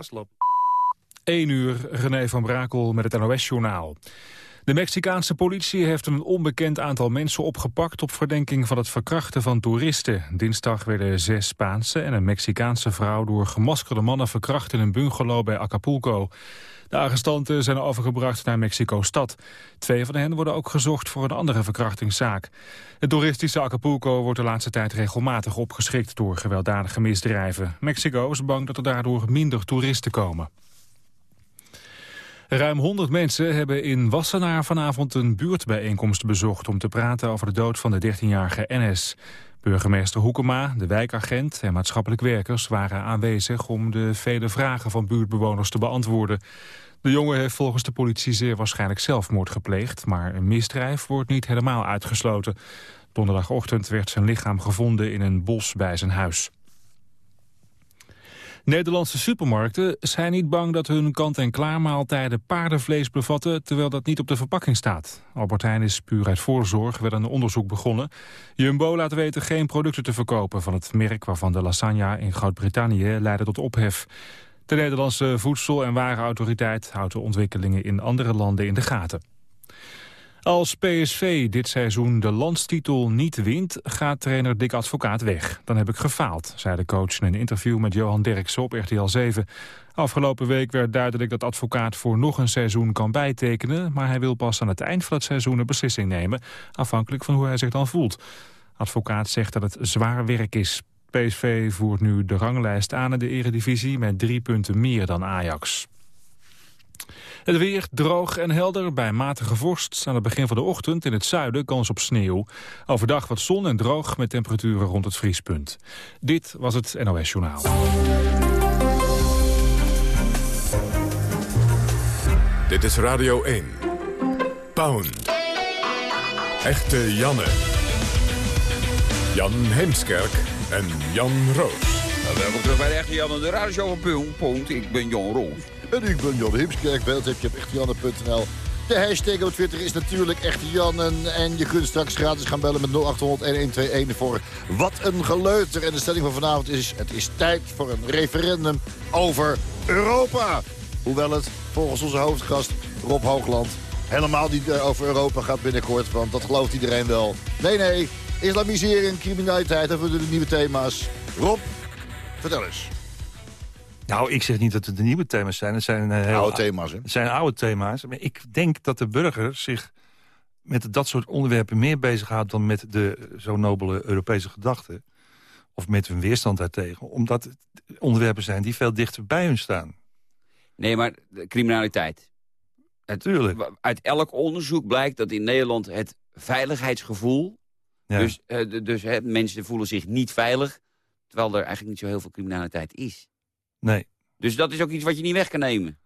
vastlopen. 1 uur, René van Brakel met het NOS-journaal. De Mexicaanse politie heeft een onbekend aantal mensen opgepakt... op verdenking van het verkrachten van toeristen. Dinsdag werden zes Spaanse en een Mexicaanse vrouw... door gemaskerde mannen verkracht in een bungalow bij Acapulco. De arrestanten zijn overgebracht naar Mexico-stad. Twee van hen worden ook gezocht voor een andere verkrachtingszaak. Het toeristische Acapulco wordt de laatste tijd regelmatig opgeschrikt... door gewelddadige misdrijven. Mexico is bang dat er daardoor minder toeristen komen. Ruim 100 mensen hebben in Wassenaar vanavond een buurtbijeenkomst bezocht... om te praten over de dood van de 13-jarige NS. Burgemeester Hoekema, de wijkagent en maatschappelijk werkers... waren aanwezig om de vele vragen van buurtbewoners te beantwoorden. De jongen heeft volgens de politie zeer waarschijnlijk zelfmoord gepleegd... maar een misdrijf wordt niet helemaal uitgesloten. Donderdagochtend werd zijn lichaam gevonden in een bos bij zijn huis. Nederlandse supermarkten zijn niet bang dat hun kant-en-klaar maaltijden paardenvlees bevatten, terwijl dat niet op de verpakking staat. Albert Heijn is puur uit voorzorg wel een onderzoek begonnen. Jumbo laat weten geen producten te verkopen van het merk waarvan de lasagne in Groot-Brittannië leidde tot ophef. De Nederlandse Voedsel- en Warenautoriteit houdt de ontwikkelingen in andere landen in de gaten. Als PSV dit seizoen de landstitel niet wint, gaat trainer Dick Advocaat weg. Dan heb ik gefaald, zei de coach in een interview met Johan Derksen op RTL 7. Afgelopen week werd duidelijk dat Advocaat voor nog een seizoen kan bijtekenen... maar hij wil pas aan het eind van het seizoen een beslissing nemen... afhankelijk van hoe hij zich dan voelt. Advocaat zegt dat het zwaar werk is. PSV voert nu de ranglijst aan in de eredivisie met drie punten meer dan Ajax. Het weer droog en helder bij matige vorst. Aan het begin van de ochtend in het zuiden kans op sneeuw. Overdag wat zon en droog met temperaturen rond het vriespunt. Dit was het NOS Journaal. Dit is Radio 1. Pound. Echte Janne. Jan Heemskerk en Jan Roos. Nou, welkom terug bij Echte Janne, de radio van Pound. Ik ben Jan Roos. En ik ben Jan Himskerk. Beeld heb je op echtejanne.nl. De hashtag op Twitter is natuurlijk Echte Jannen. En je kunt straks gratis gaan bellen met 0800-1121 voor Wat een Geleuter. En de stelling van vanavond is... het is tijd voor een referendum over Europa. Hoewel het volgens onze hoofdgast Rob Hoogland... helemaal niet eh, over Europa gaat binnenkort. Want dat gelooft iedereen wel. Nee, nee. Islamisering, criminaliteit, dat worden de nieuwe thema's. Rob, vertel eens. Nou, ik zeg niet dat het de nieuwe thema's zijn. Het zijn uh, oude thema's, hè? Het zijn oude thema's. Maar ik denk dat de burger zich met dat soort onderwerpen meer bezighoudt... dan met de zo nobele Europese gedachten. Of met hun weerstand daartegen. Omdat het onderwerpen zijn die veel dichter bij hun staan. Nee, maar de criminaliteit. Natuurlijk. Uit elk onderzoek blijkt dat in Nederland het veiligheidsgevoel... Ja. Dus, uh, dus hè, mensen voelen zich niet veilig... terwijl er eigenlijk niet zo heel veel criminaliteit is. Nee. Dus dat is ook iets wat je niet weg kan nemen.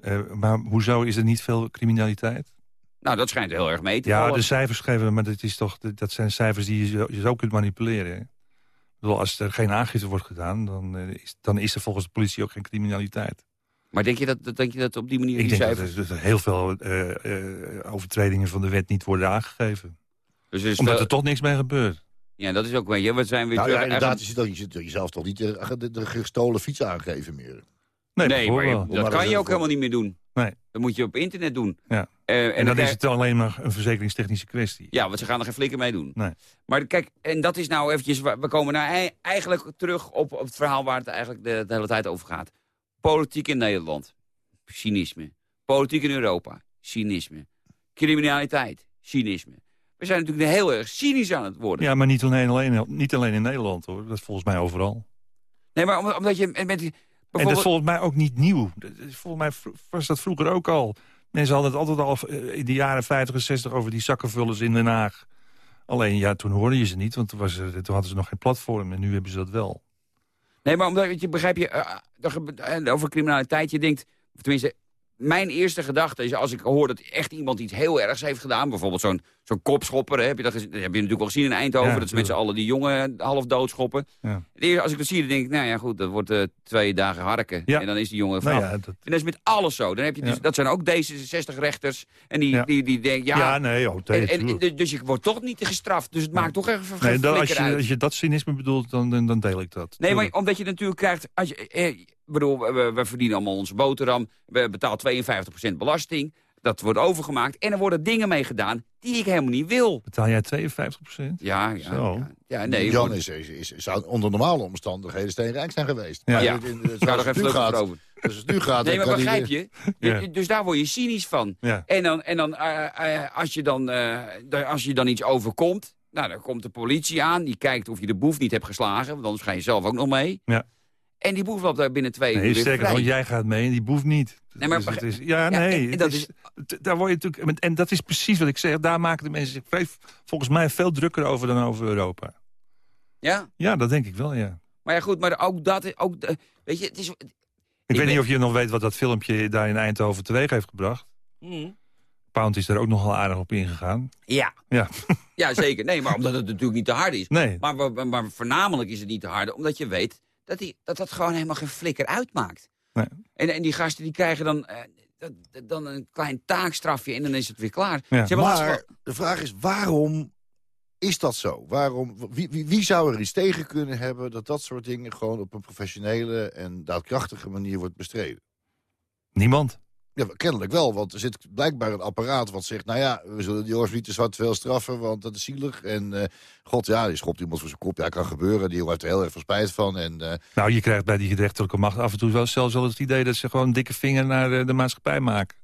Uh, maar hoezo is er niet veel criminaliteit? Nou, dat schijnt heel erg mee te Ja, vallen. de cijfers geven, maar dat, is toch, dat zijn cijfers die je zo, je zo kunt manipuleren. Hè? Ik bedoel, als er geen aangifte wordt gedaan, dan, uh, is, dan is er volgens de politie ook geen criminaliteit. Maar denk je dat, denk je dat op die manier Ik die denk cijfers... dat er heel veel uh, overtredingen van de wet niet worden aangegeven. Dus is Omdat er toch niks mee gebeurt. Ja, dat is ook, weet je, we zijn weer Nou ja, inderdaad, je dan, je zit jezelf toch niet de, de, de gestolen fiets aangeven meer. Nee, Nee, maar je- bijvoorbeeld. dat kan je ook helemaal niet meer doen. Nee. Dat moet je op internet doen. Ja. Eh, En, dan is het alleen maar een verzekeringstechnische kwestie. Ja, want ze gaan er geen flikker mee doen. Nee. Maar kijk, en dat is nou eventjes... We komen nou ei- eigenlijk terug op, op het verhaal waar het eigenlijk de, de hele tijd over gaat. Politiek in Nederland. Cynisme. Politiek in Europa. Cynisme. Criminaliteit. Cynisme. We zijn natuurlijk heel erg cynisch aan het worden. Ja, maar niet alleen, alleen, niet alleen in Nederland hoor. Dat is volgens mij overal. Nee, maar omdat, je met die... En dat is bijvoorbeeld- volgens mij ook niet nieuw. Volgens mij was dat vroeger ook al. Mensen hadden het altijd al eh, in de jaren 50 en 60 over die zakkenvullers in Den Haag. Alleen ja, toen hoorde je ze niet, want toen, was er, toen hadden ze nog geen platform. En nu hebben ze dat wel. Nee, maar omdat, je, begrijp je, eh, over criminaliteit, je denkt, of tenminste, mijn eerste gedachte is als ik hoor dat echt iemand iets heel ergs heeft gedaan, bijvoorbeeld zo'n zo'n kopschopper, hè, heb, je dat, heb je natuurlijk wel gezien in Eindhoven, Ja, dat ze met z'n allen die jongen half doodschoppen. Ja. Als ik dat zie, dan denk ik, nou ja goed, dat wordt eh, twee dagen harken Ja. en dan is die jongen Nou vanaf. ja, dat, En dat is met alles zo. Dan heb je dus. Dat zijn ook D66-rechters. En die, Ja. die, die denken, ja... ja, nee, oh, nee, en, en, tuurlijk. dus je wordt toch niet gestraft. Dus het maakt toch even nee, dan, als, je, uit. als je dat cynisme bedoelt, dan, dan, dan deel ik dat. Nee, maar omdat je natuurlijk krijgt... Als je, eh, bedoel, we, we verdienen allemaal onze boterham. We betalen 52% belasting. Dat wordt overgemaakt. En er worden dingen mee gedaan die ik helemaal niet wil. Betaal jij 52 procent? Ja, ja. Zo. Ja, ja nee. Jan is, is, is, zou onder normale omstandigheden steenrijk zijn geweest. Ja. Maar Ja. in- het even gaat, over. dus het nu gaat... Nee, dan maar begrijp je? Ja. Dus daar word je cynisch van. Ja. En dan, en dan eh, eh, als, je dan eh, da- als je dan iets overkomt... Nou, dan komt de politie aan. Die kijkt of je de boef niet hebt geslagen. Want anders ga je zelf ook nog mee. Ja. En die boef loopt daar binnen twee Nee, uur sterker nog, jij gaat mee en die boeft niet. Nee, maar Dus is, ja, Ja, nee. en- dat is, daar word je natuurlijk, en dat is precies wat ik zeg. Daar maken de mensen zich volgens mij veel drukker over dan over Europa. Ja? Ja, dat denk ik wel, ja. Maar ja, goed, maar ook dat... Ook, weet je, het is... Ik, weet niet of je nog weet wat dat filmpje daar in Eindhoven teweeg heeft gebracht. Pound is daar ook nogal aardig op ingegaan. Ja. Ja. ja, zeker. Nee, maar omdat het natuurlijk niet te hard is. Nee, Maar, maar, maar voornamelijk is het niet te hard, omdat je weet dat die, dat, dat gewoon helemaal geen flikker uitmaakt. Nee. En, en die gasten die krijgen dan, eh, dat- dan een klein taakstrafje en dan is het weer klaar. Ja. Ze hebben laatst Maar de vraag is, waarom is dat zo? Waarom, wie, wie, wie zou er iets tegen kunnen hebben... dat dat soort dingen gewoon op een professionele en daadkrachtige manier wordt bestreden? niemand. Ja, kennelijk wel, want er zit blijkbaar een apparaat wat zegt... nou ja, we zullen die jongens niet te zwart veel straffen, want dat is zielig. En eh, god, ja, die schopt iemand voor zijn kop. Ja, kan gebeuren. Die jongen heeft er heel erg veel spijt van. En, eh, Nou, je krijgt bij die gerechtelijke macht af en toe wel zelfs wel het idee... dat ze gewoon een dikke vinger naar de, de maatschappij maken.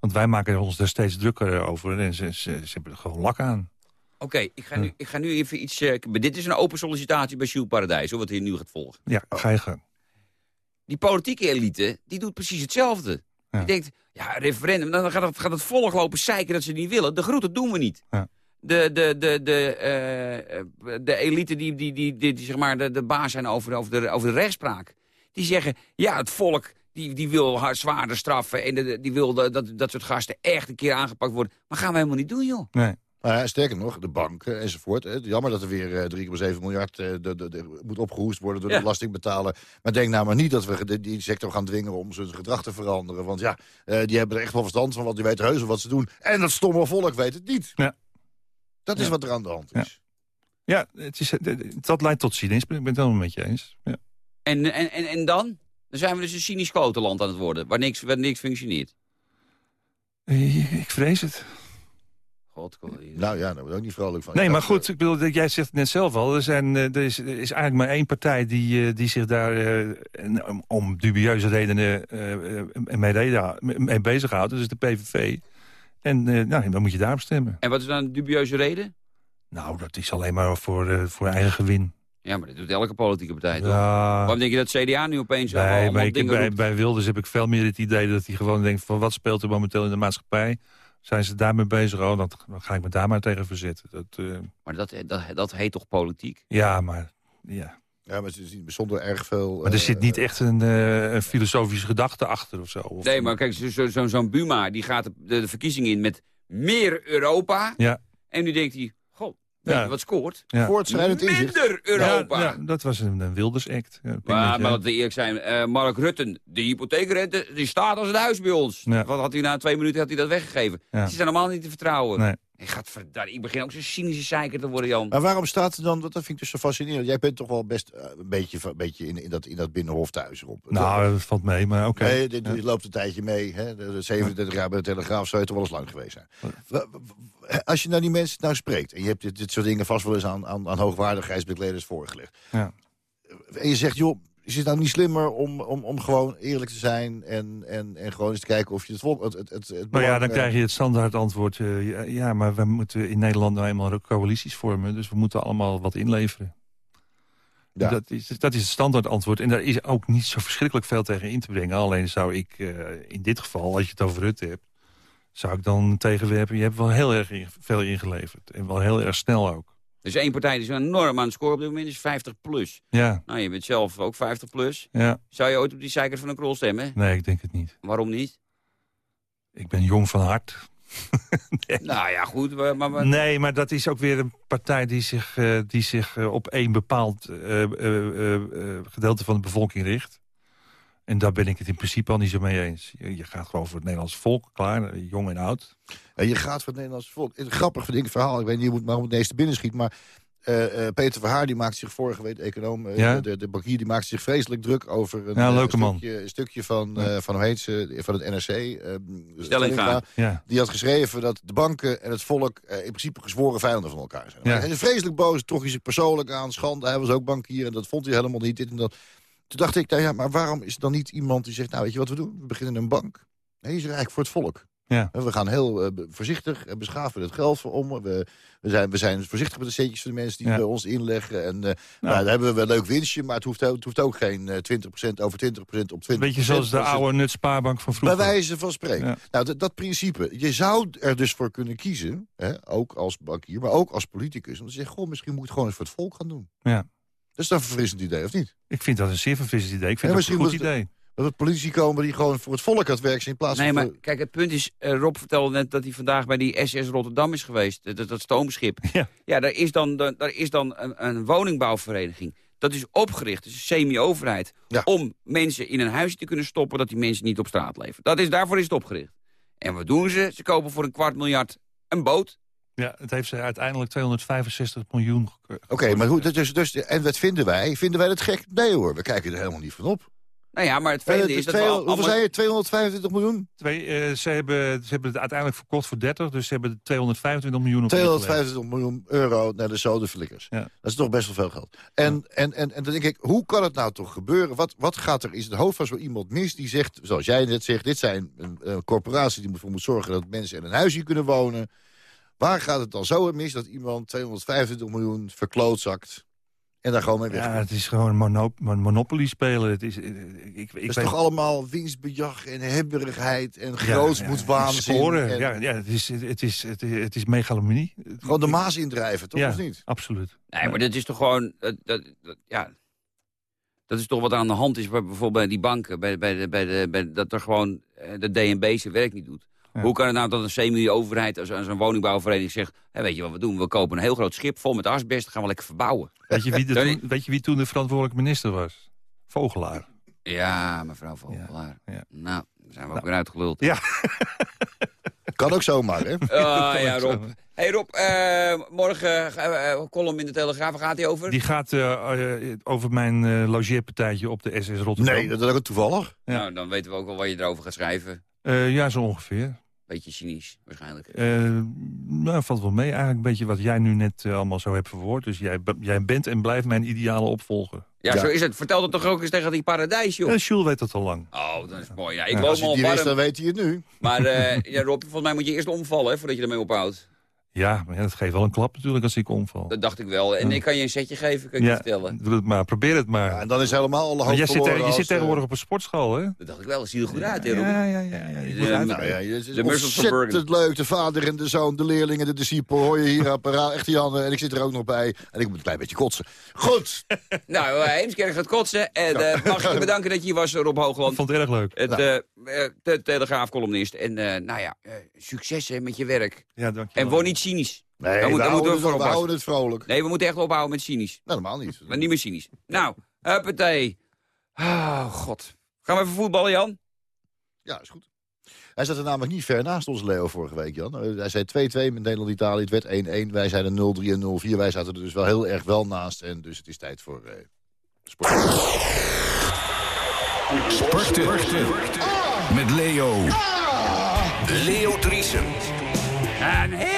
Want wij maken ons daar steeds drukker over en ze, ze, ze hebben er gewoon lak aan. Oké, ik, ga nu- ik ga nu even iets... eh, dit is een open sollicitatie bij Jules Paradijs, hoor, wat hier nu gaat volgen. Ja, ga je gang. Die politieke elite, die doet precies hetzelfde. Ja. Die denkt, ja, referendum, dan gaat het, gaat het volk lopen zeiken dat ze het niet willen. De groeten doen we niet. Ja. De, de, de, de, eh, eh, de elite die, die, die, die, die zeg maar de, de baas zijn over, over, de, over de rechtspraak. Die zeggen, ja, het volk die, die wil hard zwaarder straffen... en de- die wil dat, dat, dat soort gasten echt een keer aangepakt worden. Maar gaan we helemaal niet doen, joh. Nee. Nou ja, sterker nog, de banken enzovoort. Hè. Jammer dat er weer eh, 3,7 miljard eh, de, de, de- moet opgehoest worden door Ja. de belastingbetaler. Maar denk nou maar niet dat we de- die sector gaan dwingen om zijn gedrag te veranderen. Want ja, eh, die hebben er echt wel verstand van, want die weten heus wel wat ze doen. En dat stomme volk weet het niet. Ja. Dat is Ja. wat er aan de hand is. Ja, het is, dat leidt tot cynisme. Ik ben het helemaal met je eens. Ja. En, en, en, en dan? Dan zijn we dus een cynisch klotenland aan het worden... waar niks, waar niks functioneert. Ik vrees het. God, Nou ja, daar word ik ook niet vrolijk van. Nee, Ik maar dacht, goed, ik bedoel, dat- jij zegt het net zelf al. Er, zijn, eh, er, is, er is eigenlijk maar één partij die, eh, die zich daar eh, om, om dubieuze redenen eh, eh, mee, reden- mee bezighoudt. Dat is de PVV. En eh, nou, dan moet je daarop stemmen. En wat is dan een dubieuze reden? Nou, dat is alleen maar voor, eh, voor eigen gewin. Ja, maar dat doet elke politieke partij, toch? Ja, Waarom denk je dat CDA nu opeens nee, allemaal maar ik, dingen bij, bij Wilders heb ik veel meer het idee dat hij gewoon denkt... van wat speelt er momenteel in de maatschappij? Zijn ze daarmee bezig? Oh, dan, dan ga ik me daar maar tegen verzetten. Dat, eh, Maar dat, dat, dat heet toch politiek? ja, maar... Ja. Ja, maar is niet bijzonder erg veel... Maar er eh, zit niet echt een, eh, een filosofische gedachte achter of zo. Of, Nee, maar kijk, zo'n zo, zo, zo'n Buma die gaat de, verkiezingen in met meer Europa. Ja. En nu denkt hij, Ja. wat scoort? Ja. Voortschrijdend inzicht. Minder Europa. Ja, ja, dat was een, een Wilders-act. Maar, laten we eerlijk zijn, eh, Mark Rutten, de hypotheekrente, die staat als het huis bij ons. Ja. Wat had hij na twee minuten had hij dat weggegeven? Ja. Die zijn allemaal niet te vertrouwen. Nee. Ik, ga ik begin ook zo'n cynische zeiker te worden, Jan. Maar waarom staat er dan, dat vind ik dus zo fascinerend. Jij bent toch wel best eh, een beetje, een beetje in, in, dat, in dat binnenhof thuis, Rob. Nou, dat valt mee, maar oké. Nee, dit, Ja. loopt een tijdje mee. Hè? De, de 37 jaar bij de Telegraaf zou het toch wel eens lang geweest zijn. Als je naar die mensen nou spreekt... en je hebt dit, dit soort dingen vast wel eens aan, aan, aan hoogwaardigheidsbekleders voorgelegd... Ja. en je zegt, joh, is het nou niet slimmer om, om, om gewoon eerlijk te zijn... En, en, en gewoon eens te kijken of je het volk... Het, het, het, het Maar ja, dan eh, krijg je het standaard antwoord. eh, ja, ja, maar we moeten in Nederland nou eenmaal ook coalities vormen. Dus we moeten allemaal wat inleveren. Ja. Dat, is, dat is het standaard antwoord. En daar is ook niet zo verschrikkelijk veel tegen in te brengen. Alleen zou ik eh, in dit geval, als je het over Rutte hebt... zou ik dan tegenwerpen, je hebt wel heel erg veel ingeleverd. En wel heel erg snel ook. Er is één partij die is enorm aan het scoren op dit moment, is 50 plus. Ja, Nou, je bent zelf ook 50 plus. ja. Zou je ooit op die zeiker van een krol stemmen? Nee, ik denk het niet. Waarom niet? Ik ben jong van hart. Nou ja, goed. Maar, maar, Nee, maar dat is ook weer een partij die zich, eh, die zich eh, op één bepaald eh, gedeelte van de bevolking richt. En daar ben ik het in principe al niet zo mee eens. Je, je gaat gewoon voor het Nederlandse volk, klaar, jong en oud. En je gaat voor het Nederlandse volk. Een grappig vind ik het verhaal. Ik weet niet hoe het maar om het eerste binnen schiet. Maar Eh, eh, Peter Verhaar die maakt zich vorige week, econoom, eh, Ja. de, de bankier, die maakt zich vreselijk druk over een, Ja, leuke man. stukje, een stukje van, eh, van, hoe heet ze, van het NRC. eh, Stellinga. Ja. Die had geschreven dat de banken en het volk in principe gezworen vijanden van elkaar zijn. Ja. Maar Hij is vreselijk boos, trok hij zich persoonlijk aan, schande. Hij was ook bankier en dat vond hij helemaal niet, dit en dat. Toen dacht ik, nou ja, maar waarom is er dan niet iemand die zegt... nou, weet je wat we doen? We beginnen een bank. Nee, is er eigenlijk voor het volk. Ja. We gaan heel eh, voorzichtig en beschaafd met het geld voor om. We, we, zijn, we zijn voorzichtig met de centjes van de mensen die Ja. bij ons inleggen. En eh nou, dan hebben we wel een leuk winstje, maar het hoeft, ook- het hoeft ook geen eh, 20% over 20% op 20%. Een beetje zoals de het- oude nutspaarbank van bij vroeger. wijze van spreken. Ja. Nou, dat, dat principe. Je zou er dus voor kunnen kiezen, hè, ook als bankier, maar ook als politicus... om te zeggen, goh, misschien moet ik het gewoon eens voor het volk gaan doen. Ja. Dat is dan een verfrissend idee, of niet? Ik vind dat een zeer verfrissend idee. Ik vind Ja, dat een goed idee. Dat er politici komen die gewoon voor het volk aan het werk zijn... in plaats Nee, van... maar kijk, het punt is, eh, Rob vertelde net dat hij vandaag bij die SS Rotterdam is geweest. eh, Dat, dat stoomschip. Ja. Ja, daar is dan, daar daar is dan een, een woningbouwvereniging. Dat is opgericht, dus een semi-overheid. Ja. Om mensen in een huisje te kunnen stoppen dat die mensen niet op straat leven. Dat is, daarvoor is het opgericht. En wat doen ze? Ze kopen voor een kwart miljard een boot. Ja, het heeft ze uiteindelijk 265 miljoen Oké, maar hoe, dus, dus, en wat vinden wij? Vinden wij het gek? Nee hoor, we kijken er helemaal niet van op. Nou ja, maar het Eh, vreemde is dat we twee- al- hoeveel zei je? 225 miljoen? Twee, eh, ze, hebben, ze hebben het uiteindelijk verkocht voor 30, dus ze hebben 225 miljoen op ingelegd. 225 miljoen euro naar de zodenflikkers. Ja. Dat is toch best wel veel geld. En, en, en, en dan denk ik, hoe kan het nou toch gebeuren? Wat, wat gaat er in het hoofd van zo iemand mis die zegt... zoals jij net zegt, dit zijn een, een corporatie die ervoor moet zorgen... dat mensen in een huisje kunnen wonen. Waar gaat het dan zo mis dat iemand 225 miljoen verklootzakt... en daar gewoon mee weg? Ja, het is gewoon een mono monopoly spelen. Het is, eh, ik, ik, Het is weet- toch allemaal winstbejag en hebberigheid en Ja, grootsmoedwaanzin. Sporen, en ja, ja, het is, het is, het is, het is megalomanie. Gewoon de maas indrijven, toch ja, of niet? absoluut. Nee, maar dat is toch gewoon... Dat, dat, dat- ja, dat is toch wat aan de hand is bij, bijvoorbeeld bij die banken. Bij, bij de, bij de, bij, dat er gewoon eh, de DNB zijn werk niet doet. Ja. Hoe kan het nou dat een semi-overheid als, als een woningbouwvereniging zegt... Weet je wat we doen? We kopen een heel groot schip vol met asbest. Gaan we lekker verbouwen. Weet je, wie de toen, weet je wie toen de verantwoordelijke minister was? Vogelaar. Ja, mevrouw Vogelaar. Ja, ja. Nou, daar zijn we ook weer uitgeluld. Ja. Kan ook zomaar, hè? Ah, ja. Rob. hey Rob, eh, morgen uh, column in de Telegraaf. Waar gaat hij over? Die gaat over mijn eh, logeerpartijtje op de SS Rotterdam. Nee, dat is ook toevallig. Ja. Nou, dan weten we ook wel wat je erover gaat schrijven. Eh, ja, zo ongeveer. Beetje cynisch, waarschijnlijk. Eh, nou, valt wel mee. Eigenlijk een beetje wat jij nu net eh, allemaal zo hebt verwoord. Dus jij, jij bent en blijft mijn ideale opvolger. Ja, Ja. zo is het. Vertel dat toch ook eens tegen die paradijs, joh. Ja, Jules weet dat al lang. Oh, dat is mooi. Ja, ik Ja, Als je die wist, dan warm. weet hij het nu. Maar eh, ja, Rob, volgens mij moet je eerst omvallen hè, voordat je ermee ophoudt. Ja, maar dat geeft wel een klap natuurlijk als ik omval. Dat dacht ik wel. En ik kan je een setje geven, kan ik je ja, vertellen. doe het maar. Probeer het maar. Ja, en dan is helemaal alle maar hoop jij zit, je als, zit eh, tegenwoordig op een sportschool, hè? Dat dacht ik wel. Dat ziet er goed uit, hè? Ja, ja, ja. ja. Je Nou ja, het is ontzettend leuk. De vader en de zoon, de leerlingen, de discipel. Hoor je hier apparaat. Echt Janne. En ik zit er ook nog bij. En ik moet een klein beetje kotsen. Goed. Nou, uh, Heemskerk gaat kotsen. En eh, mag ik je bedanken dat je hier was, Rob Ik Hoogland. vond het erg leuk. Het, Nou. eh, eh, de Telegraaf-columnist. En eh, nou ja, eh, succes hè, met je werk. Ja, dankjewel. En word niet cynisch. Nee, Dan moet- we, dan moeten we houden het, voor we houden het vrolijk. Nee, we moeten echt ophouden met cynisch. Nou, normaal niet. Maar niet meer cynisch. Nou, huppatee. Oh, god. Gaan we even voetballen, Jan? Ja, is goed. Hij zat er namelijk niet ver naast ons, Leo, vorige week, Jan. Eh, Hij zei 2-2 met Nederland-Italië. Het werd 1-1. Wij zeiden 0-3 en 0-4. Wij zaten er dus wel heel erg wel naast. En dus het is tijd voor eh, sport. Sporten. Met Leo. Leo Driesen. Een hele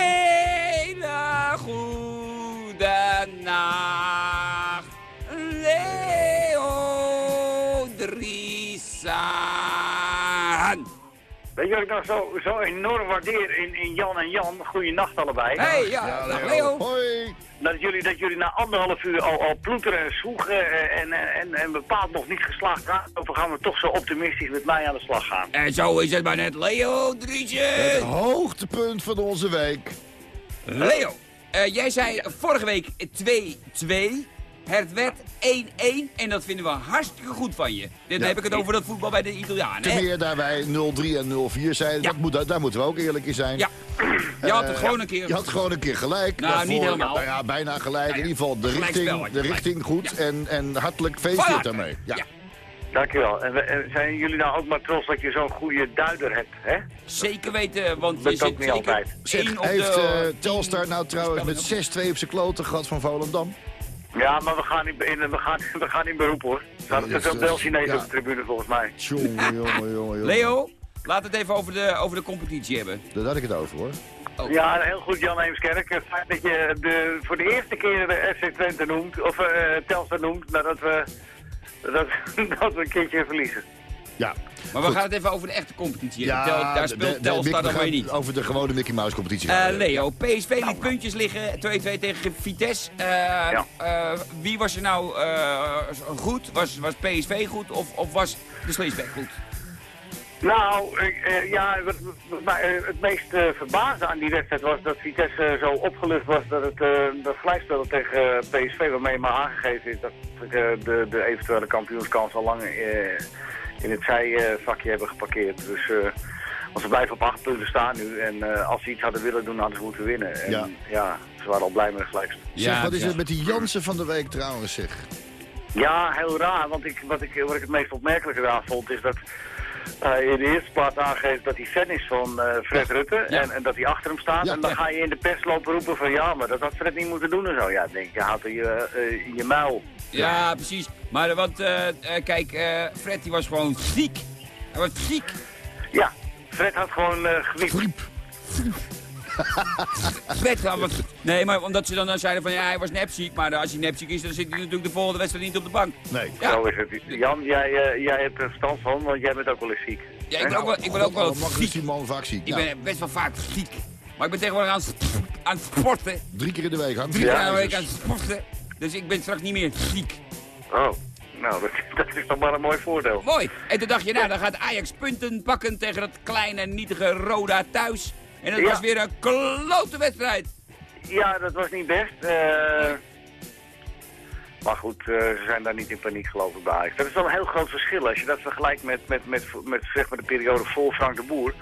Weet je wat ik nog zo, zo enorm waardeer in, in Jan en Jan? Goeienacht allebei. Hey, ja, Leo. Hoi! Dat jullie, dat jullie na anderhalf uur al, al ploeteren en zwoegen eh, en, en, en, bepaald nog niet geslaagd waren. Of gaan we toch zo optimistisch met mij aan de slag gaan? En zo is het maar net, Leo Het Driessen. hoogtepunt van onze week. Leo, eh, jij zei vorige week 2-2. Het werd 1-1 en dat vinden we hartstikke goed van je. Dit Ja. heb ik het over dat voetbal bij de Italianen. Ten meer daar wij 0-3 en 0-4 zeiden. Ja. Dat moet, daar moeten we ook eerlijk in zijn. Ja, je had het Eh, gewoon een keer. Je had gewoon een keer gelijk. Nou, niet helemaal. Nou ja, bijna gelijk. ja, In ieder geval de richting, de richting goed. Ja. En, en hartelijk feestje daarmee. Ja. Ja. Dankjewel. En, we- en zijn jullie nou ook maar trots dat je zo'n goede duider hebt, hè? Zeker weten, want Dat je ook zit niet zeker altijd. Zeg, heeft de... eh, tien Telstar nou trouwens met voorspellingen. 6-2 op zijn kloten gehad van Volendam? Ja, maar we gaan niet in, we gaan, we gaan in beroep, hoor. Er Ja, te veel is- ja. op de tribune, volgens mij. Jongen, jongen, jongen, jongen. Leo, laat het even over de, over de competitie hebben. Daar had ik het over, hoor. Oh. Ja, heel goed, Jan Eemskerk. Het feit dat je de, voor de eerste keer de FC Twente noemt, of eh Telstar noemt, nadat we, dat, dat we een keertje verliezen. Ja. Maar we gaan het even over de echte competitie. Ja, Tel- daar speelt Telstar dan weer niet. Over de gewone Mickey Mouse competitie. Eh, we. Leo, PSV liet puntjes liggen, 2-2 tegen Vitesse. Eh, eh, wie was er nou eh, goed? Was, was PSV goed of, of was de Sleesbeek goed? Nou, ja, wat, wat mij, het meest verbaasde aan die wedstrijd was dat Vitesse zo opgelucht was dat het eh, dat gelijkspel tegen PSV, waarmee maar aangegeven is dat de, de eventuele kampioenskans al lang eh, in het zijvakje hebben geparkeerd. Dus eh, als ze blijven op acht punten staan nu en eh, als ze iets hadden willen doen, hadden ze moeten winnen. En Ja. ja, ze waren al blij met het gelijkspel. Zeg, wat is ja. het met die Jansen van de week trouwens, zeg? Ja, heel raar. Want ik, wat, ik, wat ik het meest opmerkelijke daar vond, is dat hij in de eerste plaats aangeeft dat hij fan is van eh, Fred Rutte. Ja. En, en dat hij achter hem staat. Ja. en dan ga je in de pers lopen roepen van ja, maar dat had Fred niet moeten doen en zo. Ja, denk je in je, eh, in je muil. Ja, precies. Maar want, eh, eh, kijk, Fred die was gewoon ziek. Hij was ziek. Ja, Fred had gewoon gewicht. Fred hij was... Nee, maar omdat ze dan, dan zeiden van ja, hij was nepziek. Maar als hij nepziek is, dan zit hij natuurlijk de volgende wedstrijd niet op de bank. Nee. Ja. Zo is het. Jan, jij, eh, jij hebt er verstand van, want jij bent ook wel eens ziek. Ja, ik ben ook wel, ik ben ook wel Mag is ziek. die man vaak ziek. Ik Nou, ben best wel vaak ziek. Maar ik ben tegenwoordig aan, het- aan het sporten. Drie keer in de week hangt Drie keer aan de week aan het sporten. Dus ik ben straks niet meer ziek. Oh, nou, dat, dat is toch maar een mooi voordeel. Mooi. En toen dacht je, nou, dan gaat Ajax punten pakken tegen dat kleine, nietige Roda thuis. En dat Ja. was weer een klote wedstrijd. Ja, dat was niet best. eh, maar goed, eh, ze zijn daar niet in paniek geloof ik bij Ajax. Dat is wel een heel groot verschil als je dat vergelijkt met, met, met, met, zeg maar de periode voor Frank de Boer.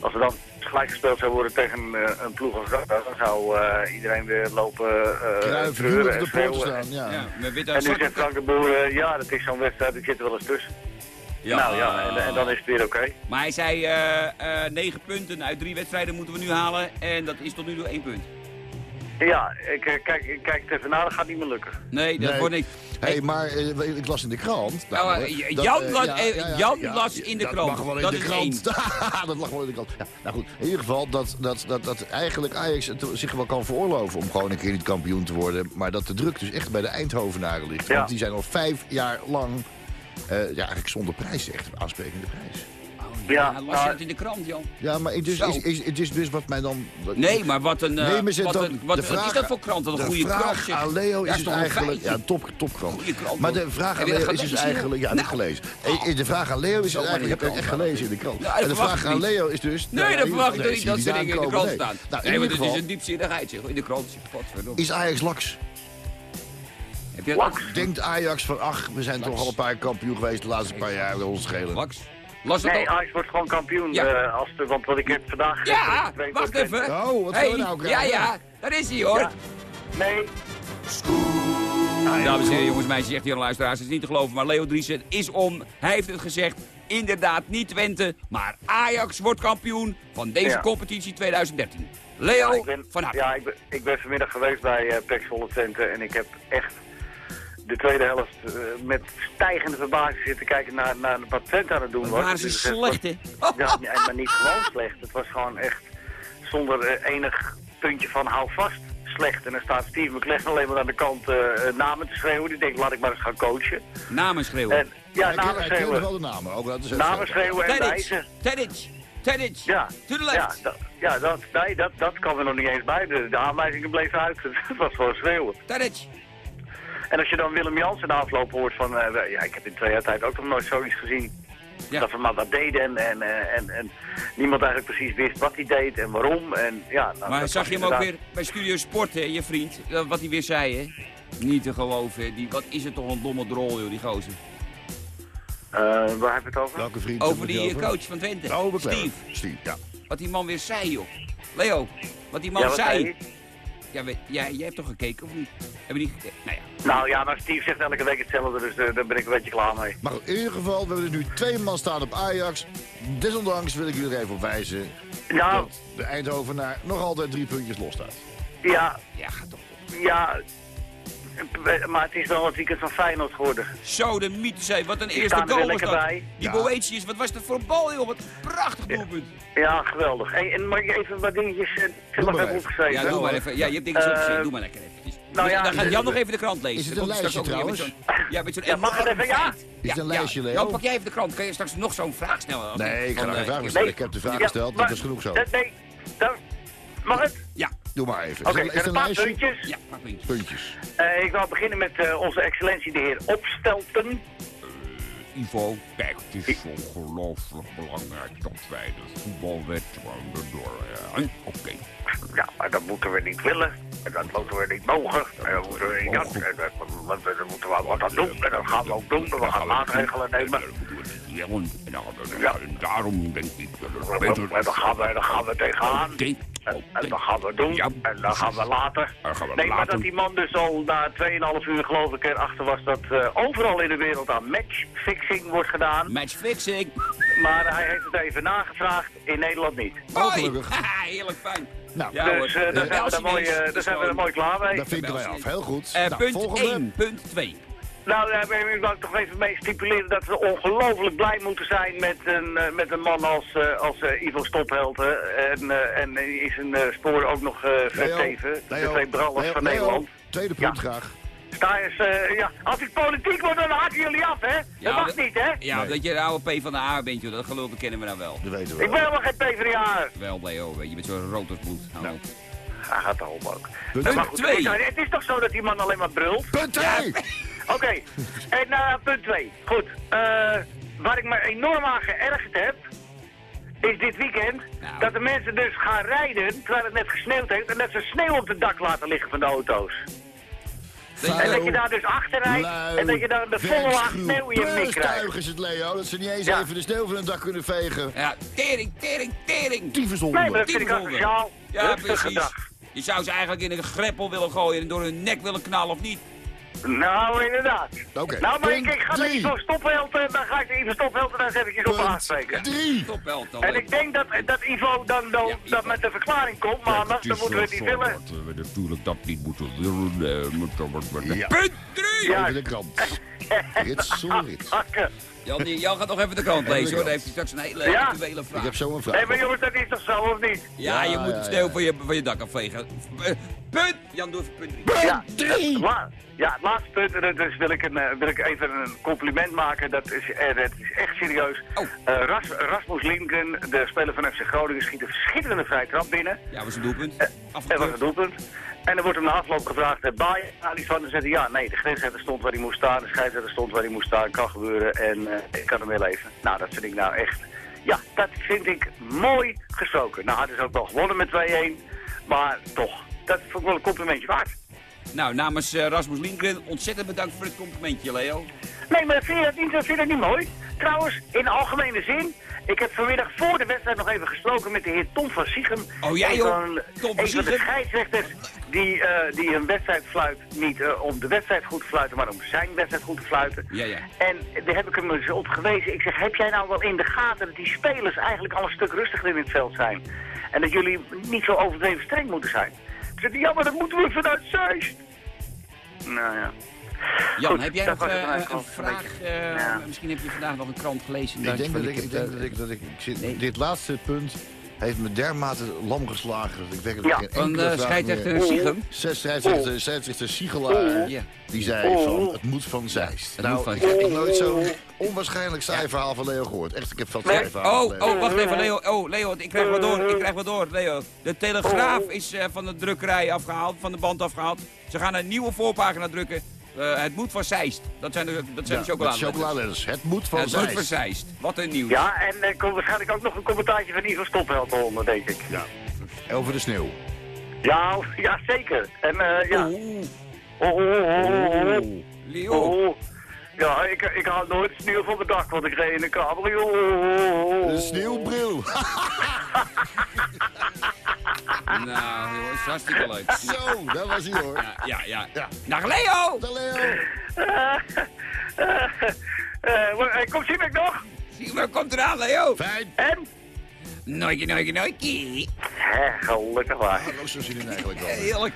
Als er dan gelijk gespeeld zou worden tegen eh, een ploeg als Roda, dan zou eh, iedereen weer lopen uh, Kruif, treuren Huwelijk en schreeuwen. staan. Ja. Ja, En nu zegt Frank de Boer, ja, dat is zo'n wedstrijd, die zit er wel eens tussen. Ja. Nou ja, en, en dan is het weer oké. Maar hij zei, eh, eh, negen punten uit drie wedstrijden moeten we nu halen. En dat is tot nu toe één punt. Ja, ik, eh, kijk, kijk het even na, dat gaat niet meer lukken. Nee, dat Nee. wordt niks. Hé, hey, maar eh, ik las in de krant. Nou, eh, dat, Jan eh, las- eh, in de dat krant. mag wel in Dat de is krant. dat lag wel in de krant. Ja, nou goed, in ieder geval dat, dat, dat, dat eigenlijk Ajax het zich wel kan veroorloven om gewoon een keer niet kampioen te worden. Maar dat de druk dus echt bij de Eindhovenaren ligt. Ja. Want die zijn al vijf jaar lang, eh, ja eigenlijk zonder prijs, echt een aansprekende prijs. Ja, las je maar- dat in de krant, Jan? Ja, maar het is, is, is, het is dus wat mij dan... Nee, maar wat een... eh, maar wat dan- een, wat, vraag- is dat voor krant? Wat een de goede vraag krant. zeg. aan Leo Ja, is is dus eigenlijk... Ja, top, topkrant. Goeie krant, maar de vraag aan dat Leo is dus eigenlijk... Ja, Nou. niet gelezen. Eh, De vraag aan Leo is maar eigenlijk... Ik heb het echt gelezen in de krant. Ja, dat En de vraag aan. Leo is dus... Nee, dat verwacht ik niet dat ze dingen in de krant staan. Nou, nee, maar ieder dat is een diepzinnigheid, zeg. In de krant, is Ajax laks. Heb je? Denkt Ajax van, ach, we zijn toch al een paar kampioen geweest de laatste paar jaar, dat ons schelen. Max? Las het Nee? Ajax wordt gewoon kampioen. Ja. eh, als de, want wat ik heb vandaag Ja, twee wacht even. Oh, wat Hey, we nou Ja, krijgen? ja, daar is hij hoor. Ja. Nee, Dames en heren, jongens, meisjes, zegt hier luisteraars, het is niet te geloven, maar Leo Driessen is om. Hij heeft het gezegd, inderdaad niet Twente, maar Ajax wordt kampioen van deze Ja. competitie 2013. Leo, ik ben, van harte. ja, ik ben, ik ben vanmiddag geweest bij uh, PEC Zwolle Twente en ik heb echt de tweede helft eh, met stijgende verbazing zitten kijken naar, naar wat Twente aan het doen was. Waren ze Dus slecht, hè? Ja, maar niet gewoon slecht. Het was gewoon echt zonder eh, enig puntje van hou vast slecht. En dan staat Steve McLean alleen maar aan de kant eh, namen te schreeuwen. Die denkt, laat ik maar eens gaan coachen. Namen schreeuwen. En, ja, kent- namen schreeuwen. wel de namen, ook dat is Namen schreeuwen en wijzen. Tadic, Tadic, Ja, to the ja, dat, ja dat, nee, dat, dat kwam er nog niet eens bij. De, de aanwijzingen bleven uit. Het was gewoon schreeuwen. Tadic. En als je dan Willem Jansen de afloop hoort van... eh, ja, ik heb in twee jaar tijd ook nog nooit zoiets gezien. Ja. Dat we maar wat deden en, en, eh, en, en niemand eigenlijk precies wist wat hij deed en waarom. En, ja, nou, Maar zag je hem ook weer bij Studio Sport, hè, je vriend? Wat hij weer zei, hè? Niet te geloven. Die, wat is het toch een domme drol, joh, die gozer. Eh, waar heb je het over? Welke vriend Over die coach van Twente. Oh. Steve. Steve, ja. Wat die man weer zei, joh. Leo, wat die man Ja, wat zei. Ja, weet, ja, jij hebt toch gekeken of niet? Hebben niet gekeken? Nou ja. Nou ja, maar Steve zegt elke week hetzelfde, dus eh, daar ben ik een beetje klaar mee. Maar in ieder geval, we hebben dus nu twee man staan op Ajax. Desondanks wil ik jullie er even op wijzen... Nou, dat de Eindhovenaar nog altijd drie puntjes los staat. ja, Ja, ga toch op. ja. Eh, Maar het is wel het weekend van Feyenoord geworden. Zo, de mythes, hé. Wat een Die eerste staan er goal was lekker dat. bij. Die Ja. Boetius, wat was dat voor een bal, joh? Wat een prachtig doelpunt. Ja, geweldig. En, en mag ik even wat dingetjes... eh, Ik heb maar nog even opgeschreven. Ja, doe maar even. Ja, je hebt dingen zo Eh, opgezet. Doe maar lekker eventjes. nou ja, dan gaat Jan de- nog even de krant lezen. Is het een lijstje met zo'n- Ja, met zo'n Ja, mag het enorm even, ja? Is het een lijstje, Leo? Jan, pak jij even de krant. Kan je straks nog zo'n vraag stellen? Nee, ik ga geen eh, vraag stellen. Ik heb de vraag gesteld, maar- dat is genoeg zo. dat- nee, dan, mag het? Doe maar even. Oké, er zijn een paar lijstje? puntjes. ja, puntjes. Eh, ik wil beginnen met eh, onze excellentie, de heer Opstelten. Ivo, kijk, het is ongelooflijk belangrijk dat wij de voetbalwedstrijden doorgaan. Oké. Ja, maar dat moeten we niet willen. En dat moeten we niet mogen. En dat moeten we niet dat. En dat, moeten we wat aan doen. En dat gaan we ook doen. We gaan maatregelen nemen. Ja, en, en, en daarom denk ik dat het En beter we, dan gaan we tegenaan. Oké, En, dat gaan we doen. Ja, En dan gaan we later. Dan gaan we Nee, maar later. dat die man dus al na 2,5 uur geloof ik erachter was dat eh, overal in de wereld aan matchfixing wordt gedaan. Matchfixing. Maar hij heeft het even nagevraagd, in Nederland niet. Oh, gelukkig. Haha, Heerlijk fijn. Nou, Ja, dus hoor. eh, daar zijn we er mooi, eh, daar zijn we er mooi klaar mee. Daar vinken wij af. Heel goed. Eh, Nou, punt volgende. 1, punt 2. Nou, daar ben ik toch even mee stipuleren dat we ongelooflijk blij moeten zijn met een, eh, met een man als, eh, als eh, Ivo Stopheld. hè. En, eh, en in zijn sporen ook nog eh Fred Leo, Teven, de twee brallers van Leo, Nederland. Tweede punt Ja. graag. Sta eens, eh, ja, als ik politiek word, dan haken jullie af, hè? dat mag niet, hè? Ja, Nee. dat je de oude P van de A bent, joh. Dat gelul kennen we nou wel. Dat weten we Ik ben helemaal geen PvdA. Wel, Leo, weet je, met zo'n rood als bloed. Nou. Hij gaat er ook. Punt Eh, maar twee. goed, twee. het is- is toch zo dat die man alleen maar brult? Punt twee. Oké, en eh, punt 2. Goed, eh, waar ik me enorm aan geërgerd heb, is dit weekend Nou. dat de mensen dus gaan rijden terwijl het net gesneeuwd heeft en dat ze sneeuw op het dak laten liggen van de auto's. En dat je daar dus achter rijdt en dat je dan de volle laag sneeuw in je mik krijgt. Is het, Leo. Dat ze niet eens Ja. even de sneeuw van hun dak kunnen vegen. Ja, tering, tering, tering. Tyfushonden. Nee, maar dat vind ik asociaal. Ja, Rustig precies. gedag. Je zou ze eigenlijk in een greppel willen gooien en door hun nek willen knallen, of niet? Nou, inderdaad. Oké, Nou, maar ik, ik ga drie. Ivo Stophelten, dan ga ik Ivo Stophelten daar eens eventjes op Punt aanspreken. drie. En ik denk dat, dat Ivo dan, dan, Ja, Ivo. dat met de verklaring komt, maar anders dan moeten we het niet willen. Dat we natuurlijk dat niet moeten willen. eh, Ja, Punt 3! Ja. even de krant. Rits. Hakken. Jan, gaat nog even de krant lezen, hoor. Dan heeft hij straks een hele Ja. actuele Ik vraag. heb zo een Nee, vraag. maar jongens, dat is toch zo, of niet? Ja, Ja, je moet ja, het sneeuw ja. van, je, van je dak afvegen. Punt! Jan, punt 3. Ja, drie. het la- ja, het laatste punt, en dus wil ik, een, eh, wil ik even een compliment maken. Dat is, eh, dat is echt serieus. Oh. Eh, Ras, Rasmus Lindgren, de speler van FC Groningen, schiet een schitterende vrije trap binnen. Ja, was een doelpunt. En was een doelpunt. En er wordt hem na afloop gevraagd, aan die van. En zegt hij, ja, nee, de grensrechter stond waar hij moest staan. De scheidsrechter stond waar hij moest staan. Kan gebeuren en eh, ik kan ermee leven. Nou, dat vind ik nou echt... Ja, dat vind ik mooi gesproken. Nou, het is ook wel gewonnen met 2-1. Maar toch, dat vond ik wel een complimentje waard. Nou, namens eh, Rasmus Lindgren, ontzettend bedankt voor het complimentje, Leo. Nee, maar vind je dat niet, vind je dat niet mooi? Trouwens, in algemene zin, ik heb vanmiddag voor de wedstrijd nog even gesproken met de heer Tom van Siegem. Oh, jij, Een joh? van- Tom van Een van de scheidsrechters die, eh, die een wedstrijd fluit, niet eh, om de wedstrijd goed te fluiten, maar om zijn wedstrijd goed te fluiten. Ja, ja. En daar heb ik hem dus op gewezen. Ik zeg, heb jij nou wel in de gaten dat die spelers eigenlijk al een stuk rustiger in het veld zijn? En dat jullie niet zo overdreven streng moeten zijn? Hij, ja, maar dat moeten we vanuit Zeist. Nou ja. Jan, Goed, heb jij nog eh, een, vraag? eh, Ja. Misschien heb je vandaag nog een krant gelezen. Ik denk van, dat ik, denk eh, dat ik, dat ik, ik zit, Nee. dit laatste punt heeft me dermate lam geslagen. Dat ik werkelijk Ja. geen enkele de vraag scheidsrechter meer- Siegem. Zes scheidsrechter, scheidsrechter Siegelaar, Ja. die zei van, het moet van Zeist. het nou, van ik heb nog nooit zo'n onwaarschijnlijk saai verhaal van Leo gehoord. Echt, ik heb Nee. saai verhaal van Oh, Leo. oh, wacht even, Leo. Oh, Leo, ik krijg wat door. Ik krijg wat door, Leo. De Telegraaf is eh, van de drukkerij afgehaald, van de band afgehaald. Ze gaan een nieuwe voorpagina drukken. Eh, het moet van Zeist. Dat zijn de, dat zijn Ja, de chocoladeletters. Het moet van Het moet van Zeist. Zeist. Wat een nieuws. Ja, en er komt waarschijnlijk ook nog een commentaartje van Ivo Stopheld onder, denk ik. Ja. Over de sneeuw. Ja, ja zeker. En eh ja. Oeh, Oh, oh, oh, oh, oh. Leo. Ja, ik, ik haal nooit sneeuw van mijn dak, want ik reed in een kabel. Oh, oh, oh. De sneeuwbril. Nou, jongens, hartstikke leuk. Zo, dat was hij hoor. Ja, ja, ja. Ja. Dag Leo! Dag Leo. Eh, eh, Kom, zie ik nog? Zie maar, komt eraan, Leo. Fijn. En? Nooitje, nooitje, nooitje. Gelukkig waar. Hallo, zo zien we eigenlijk wel. Heerlijk.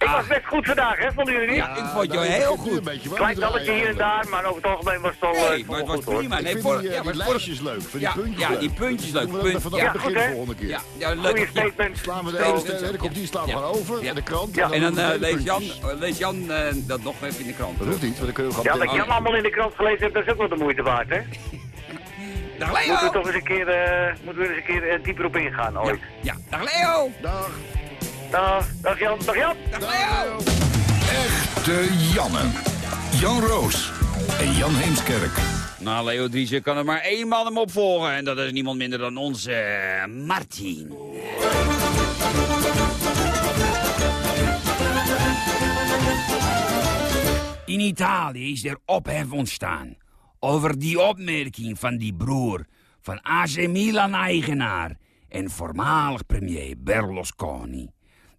Ik was best goed vandaag, hè? Vonden jullie niet? Ja, ik vond jou heel goed. Een beetje Klein talletje hier en daar, maar over het algemeen was het al, Nee, eh, maar het was prima. Nee, voor, die, eh, ja, die voor- lijstjes leuk. Vind die Ja, puntjes ja, leuk. die puntjes leuk. Dat Punt- vanaf ja, het begin de volgende keer. Ja, ja, Goeie leuk. Ja. statement. Slaan we de die slaan we Ja. gewoon over. Ja. En de krant. Ja, En dan eh, lees Jan, puntjes. eh, lees Jan dat nog even in de krant. Dat hoeft niet, want dan kunnen we Ja, gewoon... dat je hem allemaal in de krant gelezen hebt, dat is ook wel de moeite waard, hè? Dag Moeten we Leo! toch eens een keer, moeten we eens een keer dieper op ingaan Ja, ooit. ja, dag Leo! Dag. Dag, dag Jan, dag Jan. Dag Leo! Echte Janne. Jan Roos en Jan Heemskerk. Nou, Leo Driessen kan er maar één man hem opvolgen. En dat is niemand minder dan onze eh, Martin. In Italië is er ophef ontstaan over die opmerking van die broer van AC Milan-eigenaar en voormalig premier Berlusconi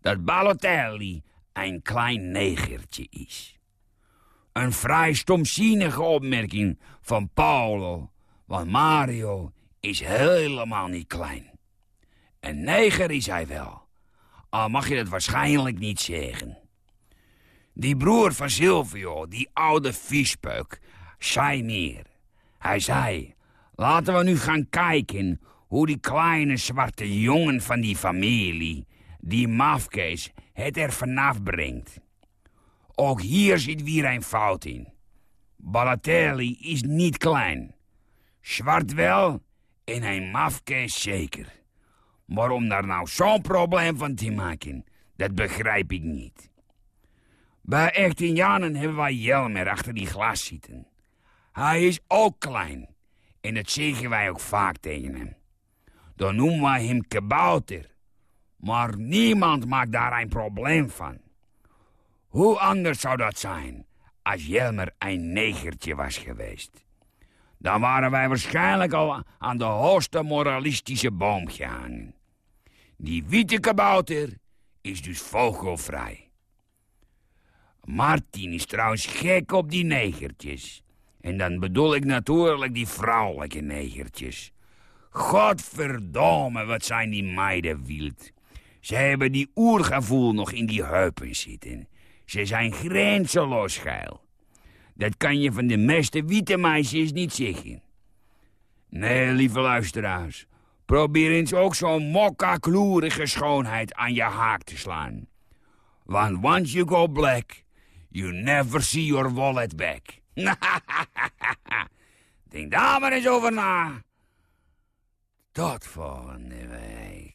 dat Balotelli een klein negertje is. Een vrij stomzinnige opmerking van Paolo, want Mario is helemaal niet klein. Een neger is hij wel, al mag je dat waarschijnlijk niet zeggen. Die broer van Silvio, die oude viespeuk, zei meer. Hij zei, laten we nu gaan kijken hoe die kleine zwarte jongen van die familie, die mafkees, het er vanaf brengt. Ook hier zit weer een fout in. Balotelli is niet klein. Zwart wel en een mafkees zeker. Maar om daar nou zo'n probleem van te maken, dat begrijp ik niet. Bij echte Indianen hebben wij Jelmer achter die glas zitten. Hij is ook klein. En dat zeggen wij ook vaak tegen hem. Dan noemen wij hem kabouter. Maar niemand maakt daar een probleem van. Hoe anders zou dat zijn als Jelmer een negertje was geweest? Dan waren wij waarschijnlijk al aan de hoogste moralistische boom gehangen. Die witte kabouter is dus vogelvrij. Martin is trouwens gek op die negertjes. En dan bedoel ik natuurlijk die vrouwelijke negertjes. Godverdomme, wat zijn die meiden wild. Ze hebben die oergevoel nog in die heupen zitten. Ze zijn grenzeloos geil. Dat kan je van de meeste witte meisjes niet zeggen. Nee, lieve luisteraars. Probeer eens ook zo'n mokka-kloerige schoonheid aan je haak te slaan. Want once you go black, you never see your wallet back. Denk daar maar eens over na. Tot volgende week.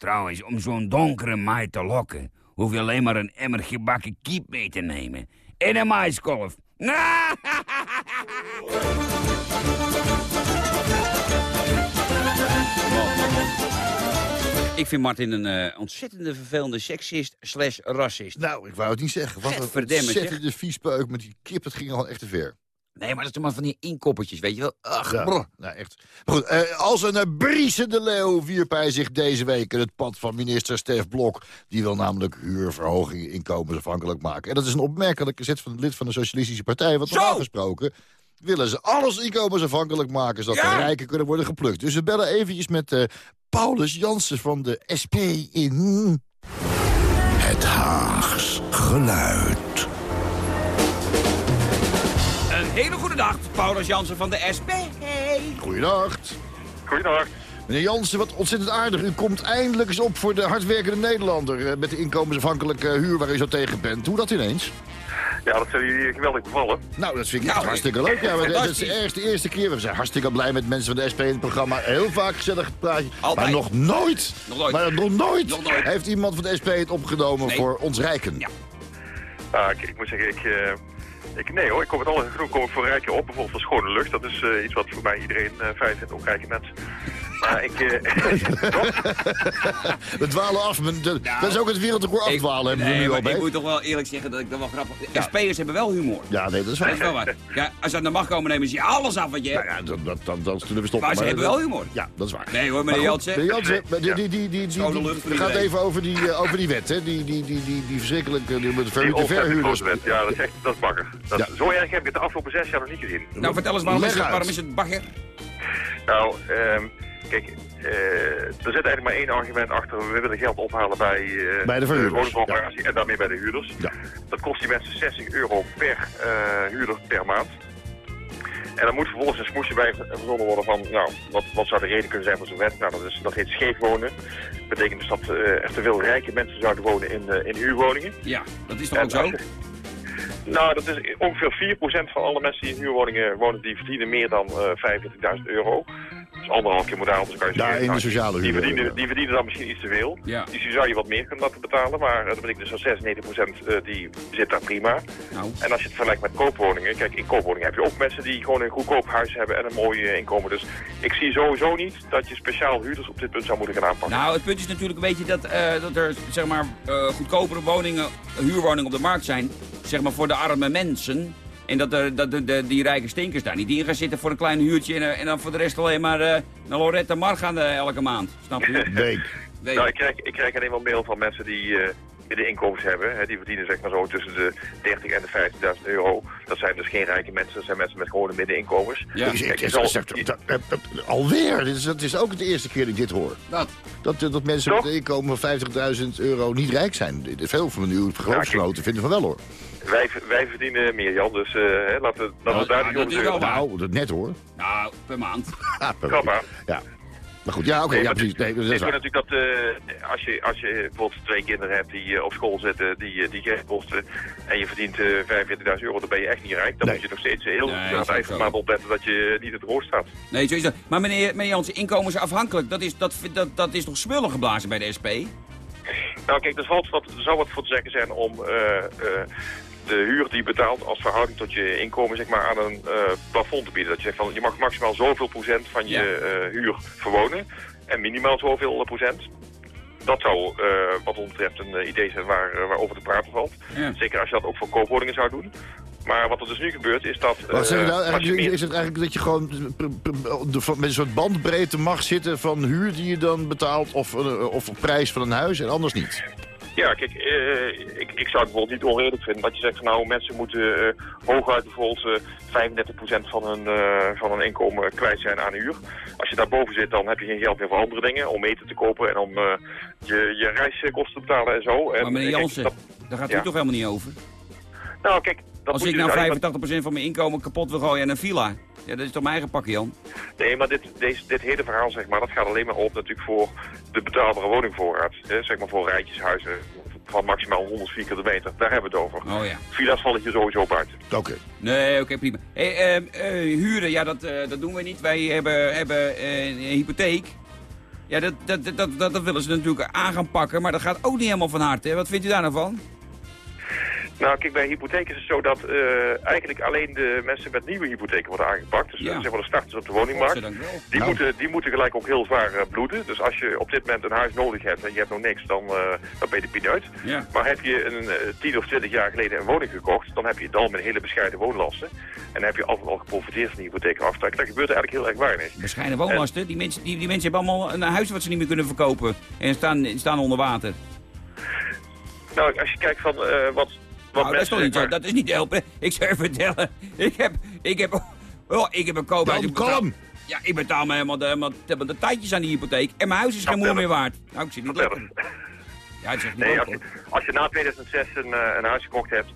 Trouwens, om zo'n donkere meid te lokken... hoef je alleen maar een emmer gebakken kiep mee te nemen. En een maiskolf. Ik vind Martin een eh, ontzettende vervelende seksist slash racist. Nou, ik wou het niet zeggen. Wat een ontzettende viespeuk met die kip. Het ging al echt te ver. Nee, maar dat is toch maar van die inkoppertjes, weet je wel? Ach, Ja, brr. nou echt. Maar goed, eh, als een uh, briesende leeuw wierp hij zich deze week in het pad van minister Stef Blok. Die wil namelijk huurverhogingen inkomensafhankelijk maken. En dat is een opmerkelijke zet van het lid van de Socialistische Partij. Want normaal gesproken willen ze alles inkomensafhankelijk maken... zodat Ja! de rijken kunnen worden geplukt. Dus we bellen eventjes met eh, Paulus Jansen van de SP in... Het Haags geluid. Een hele goede dag, Paulus Jansen van de SP. Goeiedag. Goeiedag. Meneer Jansen, wat ontzettend aardig. U komt eindelijk eens op voor de hardwerkende Nederlander... eh, met de inkomensafhankelijke huur waar u zo tegen bent. Hoe dat ineens? Ja, dat zou jullie geweldig bevallen. Nou, dat vind ik Nou, hartstikke leuk. Ja, dat is de eerste, eerste keer. We zijn hartstikke blij met mensen van de SP in het programma. Heel vaak gezellig praatje. Altijd. Maar nog nooit, Nog nooit. Maar nog nooit, Nog nooit. heeft iemand van de SP het opgenomen Nee. voor ons rijken. Ja. Ah, ik, ik moet zeggen, ik, eh, ik... Nee hoor, ik kom het alle groen kom voor rijken op. Bijvoorbeeld voor schone lucht. Dat is eh, iets wat voor mij iedereen eh, fijn vindt, ook rijke mensen. Maar ik... eh, We dwalen af. men- de- dat is ook het wereldrecord afdwalen, hebben we nee, nu al bij. ik moet toch wel eerlijk zeggen dat ik dat wel grappig... SP'ers hebben wel humor. Ja, nee, dat is Dat is wel waar. waar. Ja, als ze aan de macht komen, nemen ze je alles af wat je Nou hebt. ja, dan, dan, dan, zullen we stoppen. Maar ze hebben wel humor. Ja, dat is waar. Nee hoor, Maar meneer Jansen. meneer Jansen, maar die, die, die, die, die, het gaat even over die, eh, over die wet, hè? Die, die, die, die, die verschrikkelijke die, met de verhuurders. Ja, dat is echt, dat is bakker. Dat, Ja. Zo erg heb ik het de afgelopen zes jaar nog niet gezien. Nou, vertel eens, waarom is het, waarom is het bagger? Nou, ehm, kijk, eh, er zit eigenlijk maar één argument achter. We willen geld ophalen bij, eh, Bij de verhuurders, woningcorporatie en daarmee bij de huurders. Ja. Dat kost die mensen 60 euro per eh, huurder per maand. En dan moet vervolgens een smoesje bij verzonnen worden van, nou, wat, wat zou de reden kunnen zijn voor zo'n wet? Nou, dat, is, dat heet scheef wonen. Dat betekent dus dat eh, er te veel rijke mensen zouden wonen in, eh, in huurwoningen. Ja, dat is toch En ook zo? Nou, dat is ongeveer 4% van alle mensen die in huurwoningen wonen, die verdienen meer dan eh 25.000 euro. Anderhalf keer modaal, dus kan je Ja, in de nou, sociale die huurwoningen, verdienen, ja. die verdienen dan misschien iets te veel. Ja. Dus die zou je wat meer kunnen laten betalen, maar eh, dat betekent dus dat 96% eh, die zit daar prima. Nou, En als je het vergelijkt met koopwoningen, kijk, in koopwoningen heb je ook mensen die gewoon een goedkoop huis hebben en een mooi eh, inkomen. Dus ik zie sowieso niet dat je speciaal huurders op dit punt zou moeten gaan aanpakken. nou, het punt is natuurlijk een beetje dat, eh, dat er zeg maar, goedkopere woningen, huurwoningen op de markt zijn. Zeg maar voor de arme mensen. En dat, er, dat de, de- die rijke stinkers daar niet in gaan zitten voor een klein huurtje. En, eh, en dan voor de rest alleen maar eh naar Lorette Mar gaan eh, elke maand. Snap je? Week. Weet Nou, ik krijg, ik krijg alleen maar mail van mensen die eh middeninkomens hebben. Hè, die verdienen zeg maar zo tussen de 30 en de 50.000 euro. Dat zijn dus geen rijke mensen, dat zijn mensen met gewone middeninkomens. Ja. Ik- dat- Alweer, is, dat is ook de eerste keer dat ik dit hoor. Dat. Dat, dat mensen Toch? met een inkomen van 50.000 euro niet rijk zijn. Veel van uw geloofsgenoten vinden van wel hoor. Wij, wij verdienen meer, Jan, dus eh, hè, laten we laten we daar nou, dat zeuren. waar. Nou, dat net hoor. Nou, per maand. Ah, aan. Ja. Maar goed, ja, oké, Nee, ja, precies. Nee, dat Ik is vind natuurlijk dat eh, als, je, als je bijvoorbeeld twee kinderen hebt die eh, op school zitten, die, die geld kosten, en je verdient eh 45.000 euro, dan ben je echt niet rijk. Dan Nee. moet je nog steeds heel dat de zo. maand opletten dat je niet het rood staat. Nee, zo is dat. Maar meneer, meneer Jansen, inkomensafhankelijk, dat is, dat, dat, dat is toch smullen geblazen bij de SP? Nou kijk, er, valt wat, er zou wat voor te zeggen zijn om eh, eh, de huur die je betaalt als verhouding tot je inkomen zeg maar, aan een eh, plafond te bieden. Dat je zegt van je mag maximaal zoveel procent van je Ja. eh, huur verwonen en minimaal zoveel procent. Dat zou eh, wat ons betreft een eh, idee zijn waar, eh, waarover te praten valt. Ja. Zeker als je dat ook voor koopwoningen zou doen. Maar wat er dus nu gebeurt is dat... Wat zeg je eh, nou? je is het eigenlijk dat je gewoon met een soort bandbreedte mag zitten van huur die je dan betaalt of, eh, of op prijs van een huis en anders niet? Ja, kijk, eh, ik, ik zou het bijvoorbeeld niet onredelijk vinden dat je zegt van nou, mensen moeten eh, hooguit bijvoorbeeld eh 35% van hun, eh, van hun inkomen kwijt zijn aan huur. Als je daarboven zit, dan heb je geen geld meer voor andere dingen, om eten te kopen en om eh, je, je reiskosten te betalen en zo. En, Maar meneer Jansen, dat- daar gaat u ja. toch helemaal niet over? nou kijk, Als ik je nou dus eigenlijk- 85% van mijn inkomen kapot wil gooien aan een villa. Ja, dat is toch mijn eigen pakje, Jan? Nee, maar dit, deze, dit hele verhaal, zeg maar, dat gaat alleen maar op natuurlijk voor de betaalbare woningvoorraad. Hè, zeg maar voor rijtjeshuizen van maximaal 100 vierkante meter. Daar hebben we het over. Oh ja. Villa's vallen hier sowieso buiten. Oké. Nee, oké, prima. Hey, ehm, eh, huren, ja, dat, eh, dat doen we niet. Wij hebben, hebben eh, een hypotheek. Ja, dat, dat, dat, dat, dat willen ze natuurlijk aan gaan pakken, maar dat gaat ook niet helemaal van harte. hè. Wat vindt u daar nou van? Nou, kijk, bij hypotheek is het zo dat eh, eigenlijk alleen de mensen met nieuwe hypotheken worden aangepakt. Dus Ja. eh, zeg maar de starters op de woningmarkt. Die, Nou. moeten, die moeten gelijk ook heel zwaar eh, bloeden. Dus als je op dit moment een huis nodig hebt en je hebt nog niks, dan, dan ben je de pineut. Ja. Maar heb je een eh, 10 of 20 jaar geleden een woning gekocht, dan heb je dan met hele bescheiden woonlasten. En dan heb je altijd al geprofiteerd van die hypotheekaftrek. Dat gebeurt eigenlijk heel erg weinig. Bescheiden woonlasten. Die mensen, die, die mensen hebben allemaal een huis wat ze niet meer kunnen verkopen. En staan, staan onder water. Nou, als je kijkt van wat Nou, dat is toch niet zo. Dat is niet helpen. Ik zou je vertellen. Ik heb, ik heb, oh, ik heb een Ik betaal- kalm. Ja, ik betaal me helemaal de, helemaal, de tijdjes aan die hypotheek. En mijn huis is geen moer meer waard. Nou, ik zit niet lekker. Ja, het is echt niet Nee, als je, als je na 2006 een, eh, een huis gekocht hebt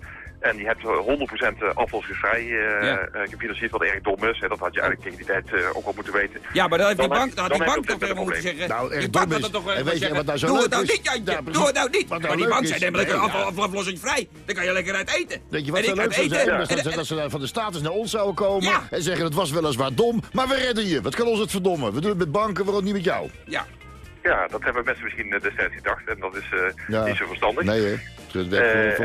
en die hebt eh, 100% afvalsvrij eh Ja. eh, gefinancierd, wat erg dom is. Hè, dat had je eigenlijk tegen die tijd eh, ook wel moeten weten. Ja, maar dan heeft die Dan bank, dan had dan die bank je toch helemaal moeten zeggen. Nou, echt die bank dom had is. toch En wel weet moeten je zeggen. wat nou zo Doe het nou niet, Jantje. Ja. Doe het nou niet. Nou Maar die bank zijn nee, ja. afval- aflossingsvrij. Dan kan je lekker uit eten. Weet je wat En leuk zou eten. zijn? Dat, dat ze dan van de status naar ons zouden komen en zeggen het was weliswaar dom, maar we redden je. Wat kan ons het verdommen? We doen het met banken, waarom niet met jou? Ja, Ja, dat hebben mensen misschien eh, destijds gedacht en dat is eh, Ja. niet zo verstandig. Nee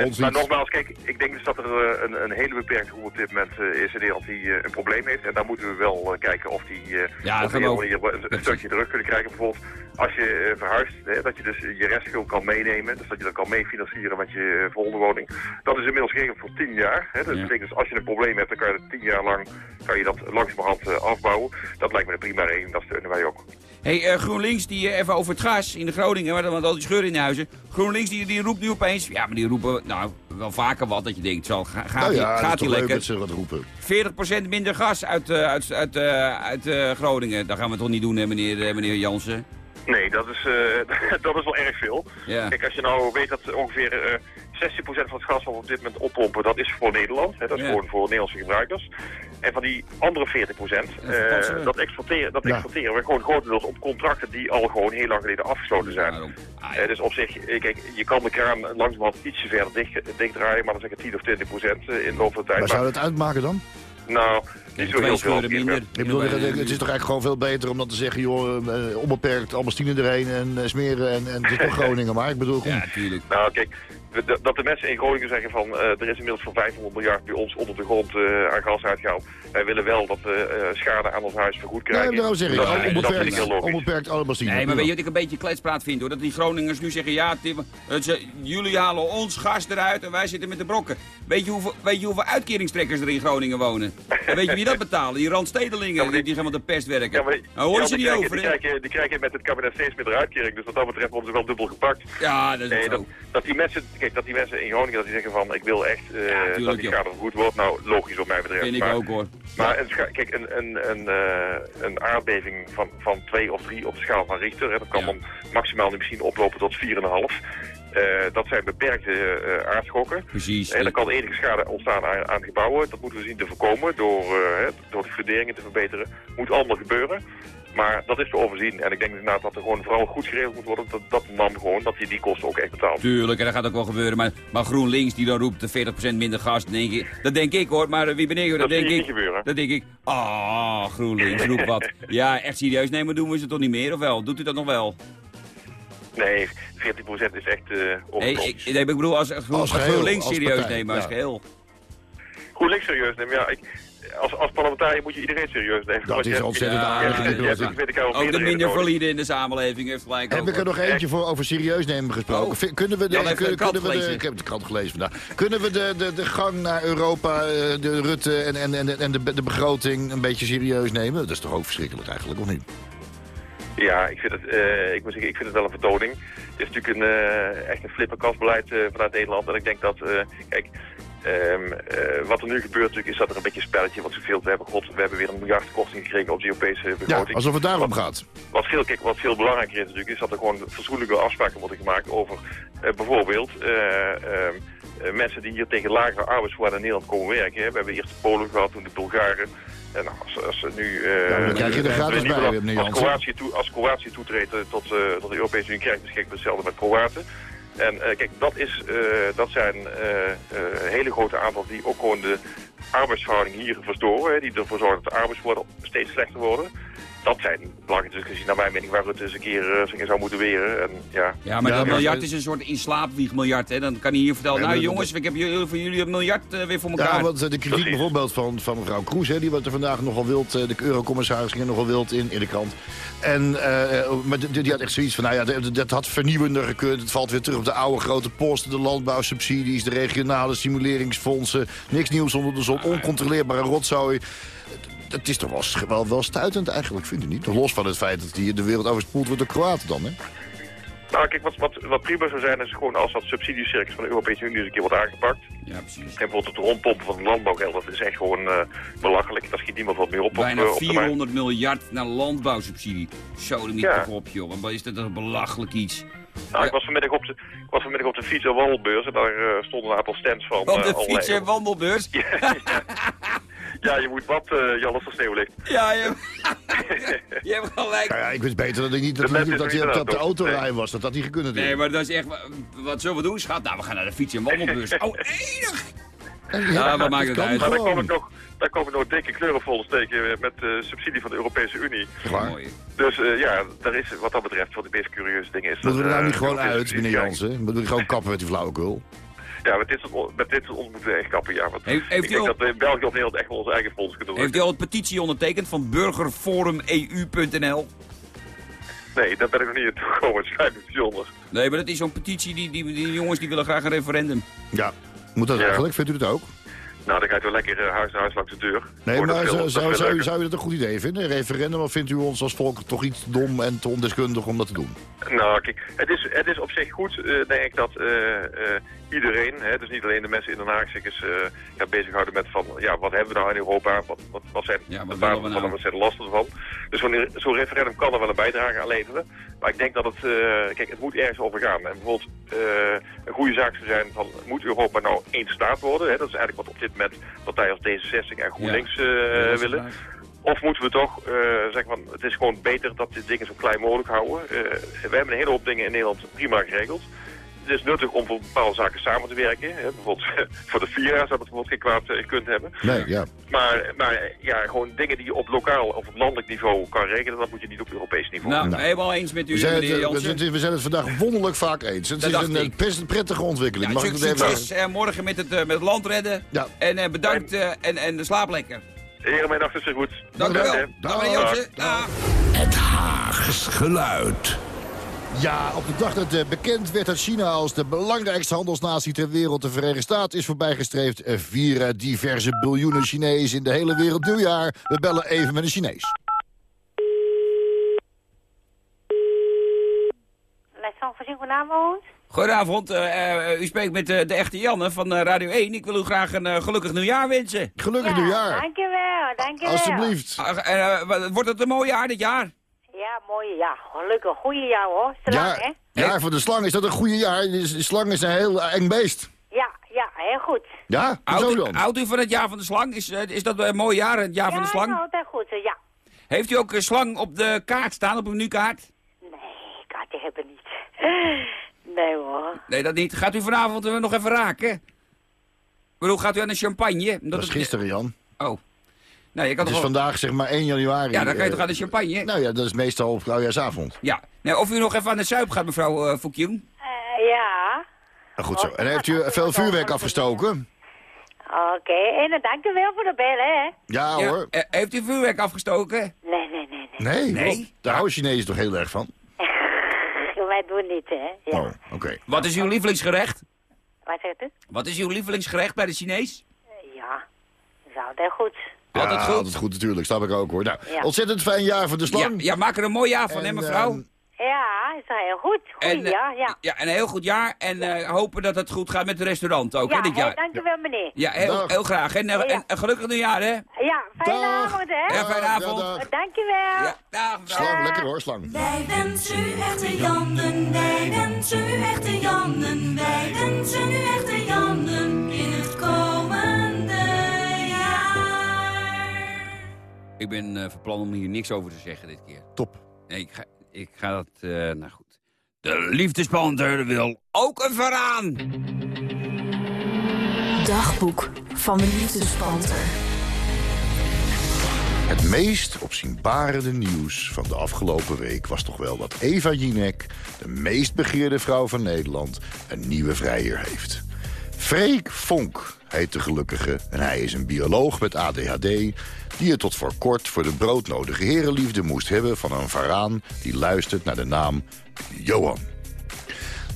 ons maar nogmaals, kijk, ik denk dus dat er een, een hele beperkte groep op dit moment eh, is in Nederland die een probleem heeft. En daar moeten we wel kijken of die eh Ja, op een manier een, een stukje terug kunnen krijgen. Bijvoorbeeld als je verhuist, hè, dat je dus je restschuld kan meenemen. Dus dat je dat kan meefinancieren met je volgende woning. Dat is inmiddels geregeld voor 10 jaar. Hè. Dat Ja. betekent dus als je een probleem hebt, dan kan je dat 10 jaar lang kan je dat langzamerhand afbouwen. Dat lijkt me een prima regeling, dat steunen wij ook. Hey, eh, GroenLinks, die eh, even over het gas in de Groningen, waar dan al die scheuren in de huizen. GroenLinks, die, die roept nu opeens, ja, maar die roepen nou wel vaker wat, dat je denkt, zal, ga- gaat Nou die, ja, is gaat die leuk dat lekker? ze wat roepen. 40% minder gas uit, eh, uit, uit, eh, uit eh, Groningen. Dat gaan we toch niet doen, hè, meneer, meneer Jansen? Nee, dat is, eh, dat is wel erg veel. Ja. Kijk, als je nou weet dat ongeveer eh 16% van het gas wat we op dit moment oppompen, dat is voor Nederland. Hè, dat is Ja. gewoon voor Nederlandse gebruikers. En van die andere 40%, Dat verpatsen we. eh, dat, exporteren, dat Ja. exporteren we gewoon grotendeels op contracten die al gewoon heel lang geleden afgesloten zijn. Ah, Eh, dus op zich, eh, kijk, je kan de kraan langzamerhand ietsje verder dicht, dichtdraaien, maar dan zeg ik 10 of 20 procent in de loop van de tijd. Maar zou dat uitmaken dan? nou, niet zo heel veel. minder. Ik bedoel, het is toch eigenlijk gewoon veel beter om dan te zeggen, joh, onbeperkt, allemaal erheen en smeren en, en het is toch Groningen. Maar ik bedoel, kom, Ja, tuurlijk. Nou, kijk, dat de mensen in Groningen zeggen van eh, er is inmiddels voor 500 miljard bij ons onder de grond eh, aan gas uitgehaald. Wij willen wel dat we eh, schade aan ons huis vergoed nee, krijgen. daarom zeg ik, dat, ik- dat vind ik onbeperkt, heel logisch. onbeperkt allemaal. Nee, maar weet je wat ik een beetje kletspraat vind hoor? Dat die Groningers nu zeggen, ja, Tim, het ze- jullie halen ons gas eruit en wij zitten met de brokken. Weet je hoeveel, weet je hoeveel uitkeringstrekkers er in Groningen wonen? En weet je wie dat betalen? Die randstedelingen, Ja, die, die- met de pest werken. Ja, maar nou, hoor ja, ze die niet krijgen, over, die, krijgen, die krijgen met het kabinet steeds minder uitkering. Dus wat dat betreft worden ze wel dubbel gepakt. Ja, dat is Nee, ook dat, zo. dat, die mensen, kijk, dat die mensen in Groningen dat die zeggen van ik wil echt eh, tuurlijk, dat die schade vergoed wordt. Nou, logisch wat mij betreft. Vind ik maar, ook hoor. Maar kijk, een, een, een, eh, een aardbeving van, van 2 of 3 op de schaal van Richter, hè, dat kan Ja. dan maximaal nu misschien oplopen tot 4,5. Eh dat zijn beperkte eh, aardschokken. Precies. En er kan enige schade ontstaan aan, aan gebouwen. Dat moeten we zien te voorkomen door, door de funderingen te verbeteren. Moet allemaal gebeuren. Maar dat is te overzien. En ik denk inderdaad dat er gewoon vooral goed geregeld moet worden. Dat, dat man gewoon, dat hij die kosten ook echt betaalt. Tuurlijk, en dat gaat ook wel gebeuren. Maar, maar GroenLinks die dan roept de 40% minder gas, denk ik, dat denk ik hoor. Maar wie ben ik? Dat, denk ik. niet gebeuren. Dat denk ik. Ah, GroenLinks, roep wat. Ja, echt serieus nemen doen we ze toch niet meer, of wel? Doet u dat nog wel? Nee, 14% is echt eh Nee, ik, nee, ik bedoel als, als, GroenLinks als serieus nemen als ja. geheel. GroenLinks serieus nemen, ja. Ik, als, als parlementariër moet je iedereen serieus nemen. Dat Want is ontzettend aardig. Ook de minder valide in de samenleving heeft gelijk Heb ik er nog eentje voor over serieus nemen gesproken? Oh. Kunnen we de, ik heb de krant gelezen vandaag. Kunnen we de, de, de gang naar Europa, eh, de Rutte en, en, en, en de, de begroting een beetje serieus nemen? Dat is toch ook verschrikkelijk eigenlijk, of niet? Ja, ik vind, het, eh, ik, moet zeggen, ik vind het wel een vertoning. Het is natuurlijk een, eh, echt een flipperkastbeleid eh, vanuit Nederland. En ik denk dat, eh, kijk, ehm, eh, wat er nu gebeurt natuurlijk is dat er een beetje een spelletje wordt gespeeld. We hebben, god, we hebben weer een miljardkorting gekregen op de Europese Ja, begroting. alsof het daarom gaat. Wat veel, kijk, wat veel belangrijker is natuurlijk, is dat er gewoon fatsoenlijke afspraken worden gemaakt over eh, bijvoorbeeld eh, ehm, eh, mensen die hier tegen lagere arbeidsvoorwaarden in Nederland komen werken. hè. We hebben eerst de Polen gehad, toen de Bulgaren. En als, als ze nu... Ja, dan krijg je er gratis bij, als. Kroatië, toe, als Kroatië toetreedt tot, tot de Europese Unie, krijgt het geschikt hetzelfde met Kroaten. En eh, kijk, dat, is, eh, dat zijn eh, hele grote aantallen die ook gewoon de arbeidsverhouding hier verstoren. Hè, die ervoor zorgen dat de arbeidsvoorwaarden steeds slechter worden. Dat zijn belangrijke discussies naar mijn mening waar Rutte eens een keer eh, in zou moeten weren. En, ja, Ja, maar Ja, dat miljard is een soort inslaapwiegmiljard, hè. Dan kan hij hier vertellen, nou jongens, ik heb jullie, voor jullie een miljard eh, weer voor elkaar. Ja, want eh, de kritiek Precies. bijvoorbeeld van, van mevrouw Kroes, hè, die wordt er vandaag nogal wild, eh, de eurocommissaris ging er nogal wild in, in de krant. En, eh, eh, maar die, die had echt zoiets van, nou ja, dat, dat had vernieuwender gekund. Het valt weer terug op de oude grote posten, de landbouwsubsidies, de regionale stimuleringsfondsen. Niks nieuws onder de zon, oncontroleerbare rotzooi. Het is toch wel, wel, wel stuitend eigenlijk, vind je niet? Los van het feit dat die de wereld overspoeld wordt door Kroaten dan, hè? Nou, kijk, wat, wat, wat prima zou zijn is gewoon als dat subsidiecircus van de Europese Unie eens een keer wordt aangepakt. Ja, precies. En bijvoorbeeld het rondpompen van het landbouwgeld, dat is echt gewoon eh, belachelijk. Daar schiet niemand wat meer op. op, Bijna eh, op termijn. 400 miljard naar landbouwsubsidie. Zo de niet Ja. toch op, joh. Wat is dat een belachelijk iets. Nou, ik was vanmiddag op de, ik was vanmiddag op de fiets- en wandelbeurs en daar eh, stonden een aantal stands van. Op de fiets- en wandelbeurs. Ja, je moet wat, eh Jan, als er sneeuw ligt. Ja, je, je hebt gelijk. Ja, ik wist beter dat ik niet dat, is dat, er dat, de auto toch? Nee. rijden was. Dat had niet gekund Nee, natuurlijk. maar dat is echt... Wat zullen we doen, schat? Nou, we gaan naar de fiets- en wandelbeurs. Oh, enig! En Ja, wat maakt het uit? Maar daar gewoon. kom ik nog, daar kom ik nog dikke kleuren vol steken met eh, subsidie van de Europese Unie. Mooi. Dus eh, ja, daar is wat dat betreft, wat de meest curieuze dingen is... Moeten we er nou eh, niet gewoon uit, meneer Jansen? Moeten we gewoon kappen met die flauwekul? Ja, met dit soort, met dit soort ons moeten we echt kappen, ja. Want Heeft- heeft ik denk al- dat we in België of Nederland echt wel onze eigen fonds kunnen Heeft u al een petitie ondertekend van burgerforumeu.nl? Nee, daar ben ik nog niet naartoe gekomen. Het schijnt me bijzonder. Nee, maar dat is zo'n petitie, die, die, die jongens die willen graag een referendum. Ja. Moet dat Ja. eigenlijk? Vindt u het ook? Nou, dan ga je wel lekker eh, huis naar huis langs de deur. Nee, maar zou, zou, zou, zou je dat een goed idee vinden? Een referendum, of vindt u ons als volk toch iets dom en te ondeskundig om dat te doen? Nou, kijk, het is, het is op zich goed, eh, denk ik, dat eh, eh, iedereen, hè, dus niet alleen de mensen in Den Haag, zich eens eh, ja, bezighouden met van, ja, wat hebben we nou in Europa? Wat, wat, wat zijn Ja, wat de we van en wat zijn de lasten ervan? Dus zo'n zo'n referendum kan er wel een bijdrage aan leveren. Maar ik denk dat het, eh, kijk, het moet ergens over gaan. En bijvoorbeeld eh, een goede zaak zou zijn van, moet Europa nou één staat worden? Hè? Dat is eigenlijk wat op dit moment partijen als D66 en GroenLinks eh, Ja, willen. Of moeten we toch eh, zeggen van, het is gewoon beter dat dit dingen zo klein mogelijk houden. Eh, we hebben een hele hoop dingen in Nederland prima geregeld. Het is nuttig om voor bepaalde zaken samen te werken. Hè. Bijvoorbeeld voor de Vira zou het bijvoorbeeld geen kwaad eh, gekund hebben. Nee, ja. Maar, maar eh, ja, gewoon dingen die je op lokaal of op landelijk niveau kan regelen, dat moet je niet op Europees niveau. Nou, Nou. helemaal eens met u, We zijn, het, eh, we, we zijn het vandaag wonderlijk vaak eens. Het Dat is een eh, best een prettige ontwikkeling. Ja, Mag ik dat even succes eh, morgen met het, eh, met het land redden. Ja. En eh, bedankt eh, en, en slaap lekker. Heren, mijn nacht is weer goed. Dank u wel. Dag meneer Jansen. Dag. Het Haags geluid. Ja, op de dag dat eh, bekend werd dat China als de belangrijkste handelsnatie ter wereld de Verenigde Staten is voorbijgestreefd, eh, vieren diverse biljoenen Chinezen in de hele wereld nieuwjaar. We bellen even met een Chinees. Goedenavond. Goedenavond, eh, eh, u spreekt met de echte Janne van Radio 1. Ik wil u graag een gelukkig nieuwjaar wensen. Gelukkig ja, nieuwjaar. Dankjewel, dankjewel. Alsjeblieft. Ah, wordt het een mooi jaar dit jaar? Ja, mooi. Ja, gelukkig. Goeie jaar hoor. Strak, hè? Ja, ja, voor de slang is dat een goede jaar. De de slang is een heel eng beest. Ja, ja, heel goed. Ja, Houdt u, dan. houdt u van het jaar van de slang? Is, eh, is dat een mooi jaar, het jaar ja, van de slang? nou, altijd goed. eh, Ja. Heeft u ook een slang op de kaart staan, op uw menukaart? Nee, kaarten hebben niet. Nee hoor. Nee, dat niet. Gaat u vanavond eh, nog even raken? Ik bedoel, gaat u aan de champagne? Omdat Dat is gisteren, Jan. Oh. Nou, je kan Het is toch wel... vandaag zeg maar 1 januari. Ja, dan kan je eh, toch aan de champagne? Nou ja, dat is meestal op oudjaarsavond. Ja. Nee, of u nog even aan de zuip gaat, mevrouw uh? Eh, ja. Nou, goed zo. En heeft u veel vuurwerk afgestoken? Oké, en dan dank u wel voor de bellen, hè? Ja Ja, hoor. heeft u vuurwerk afgestoken? Nee, nee, nee, nee. Nee? Nee? Daar houden Chinezen toch heel erg van? Wij doen niet, hè? Ja. Oh, oké. Wat is uw lievelingsgerecht? Wat zegt u? Wat is uw lievelingsgerecht bij de Chinees? Ja, dat is altijd goed. Altijd ja, goed? altijd goed natuurlijk, snap ik ook hoor. Nou, Ja. ontzettend fijn jaar voor de Ja, slang. ja, maak er een mooi jaar van, hè, mevrouw? ehm, Ja, is heel goed. En, eh, jaar, ja. Ja, en een heel goed jaar. En eh, hopen dat het goed gaat met het restaurant ook, hè, Ja, dit jaar. dank u wel, meneer. Ja, heel, heel graag. En, Ja. en een gelukkig nieuwjaar, hè? Ja, fijne Dag. avond, hè? Ja, fijne Ja, avond. dag. Dank je wel. Ja, dag, mevrouw. Slang, lekker hoor, slang. Wij wensen u echte Jannen, wij wensen u echte Jannen, wij wensen u echte Jannen in het Ik ben eh, van plan om hier niks over te zeggen dit keer. Top. Nee, ik ga, ik ga dat... eh, nou goed. De liefdespanter wil ook een veraan. Dagboek van de liefdespanter. Het meest opzienbarende nieuws van de afgelopen week was toch wel dat Eva Jinek, de meest begeerde vrouw van Nederland, een nieuwe vrijer heeft. Freek Vonk heet de gelukkige en hij is een bioloog met ADHD... die het tot voor kort voor de broodnodige herenliefde moest hebben van een varaan... die luistert naar de naam Johan.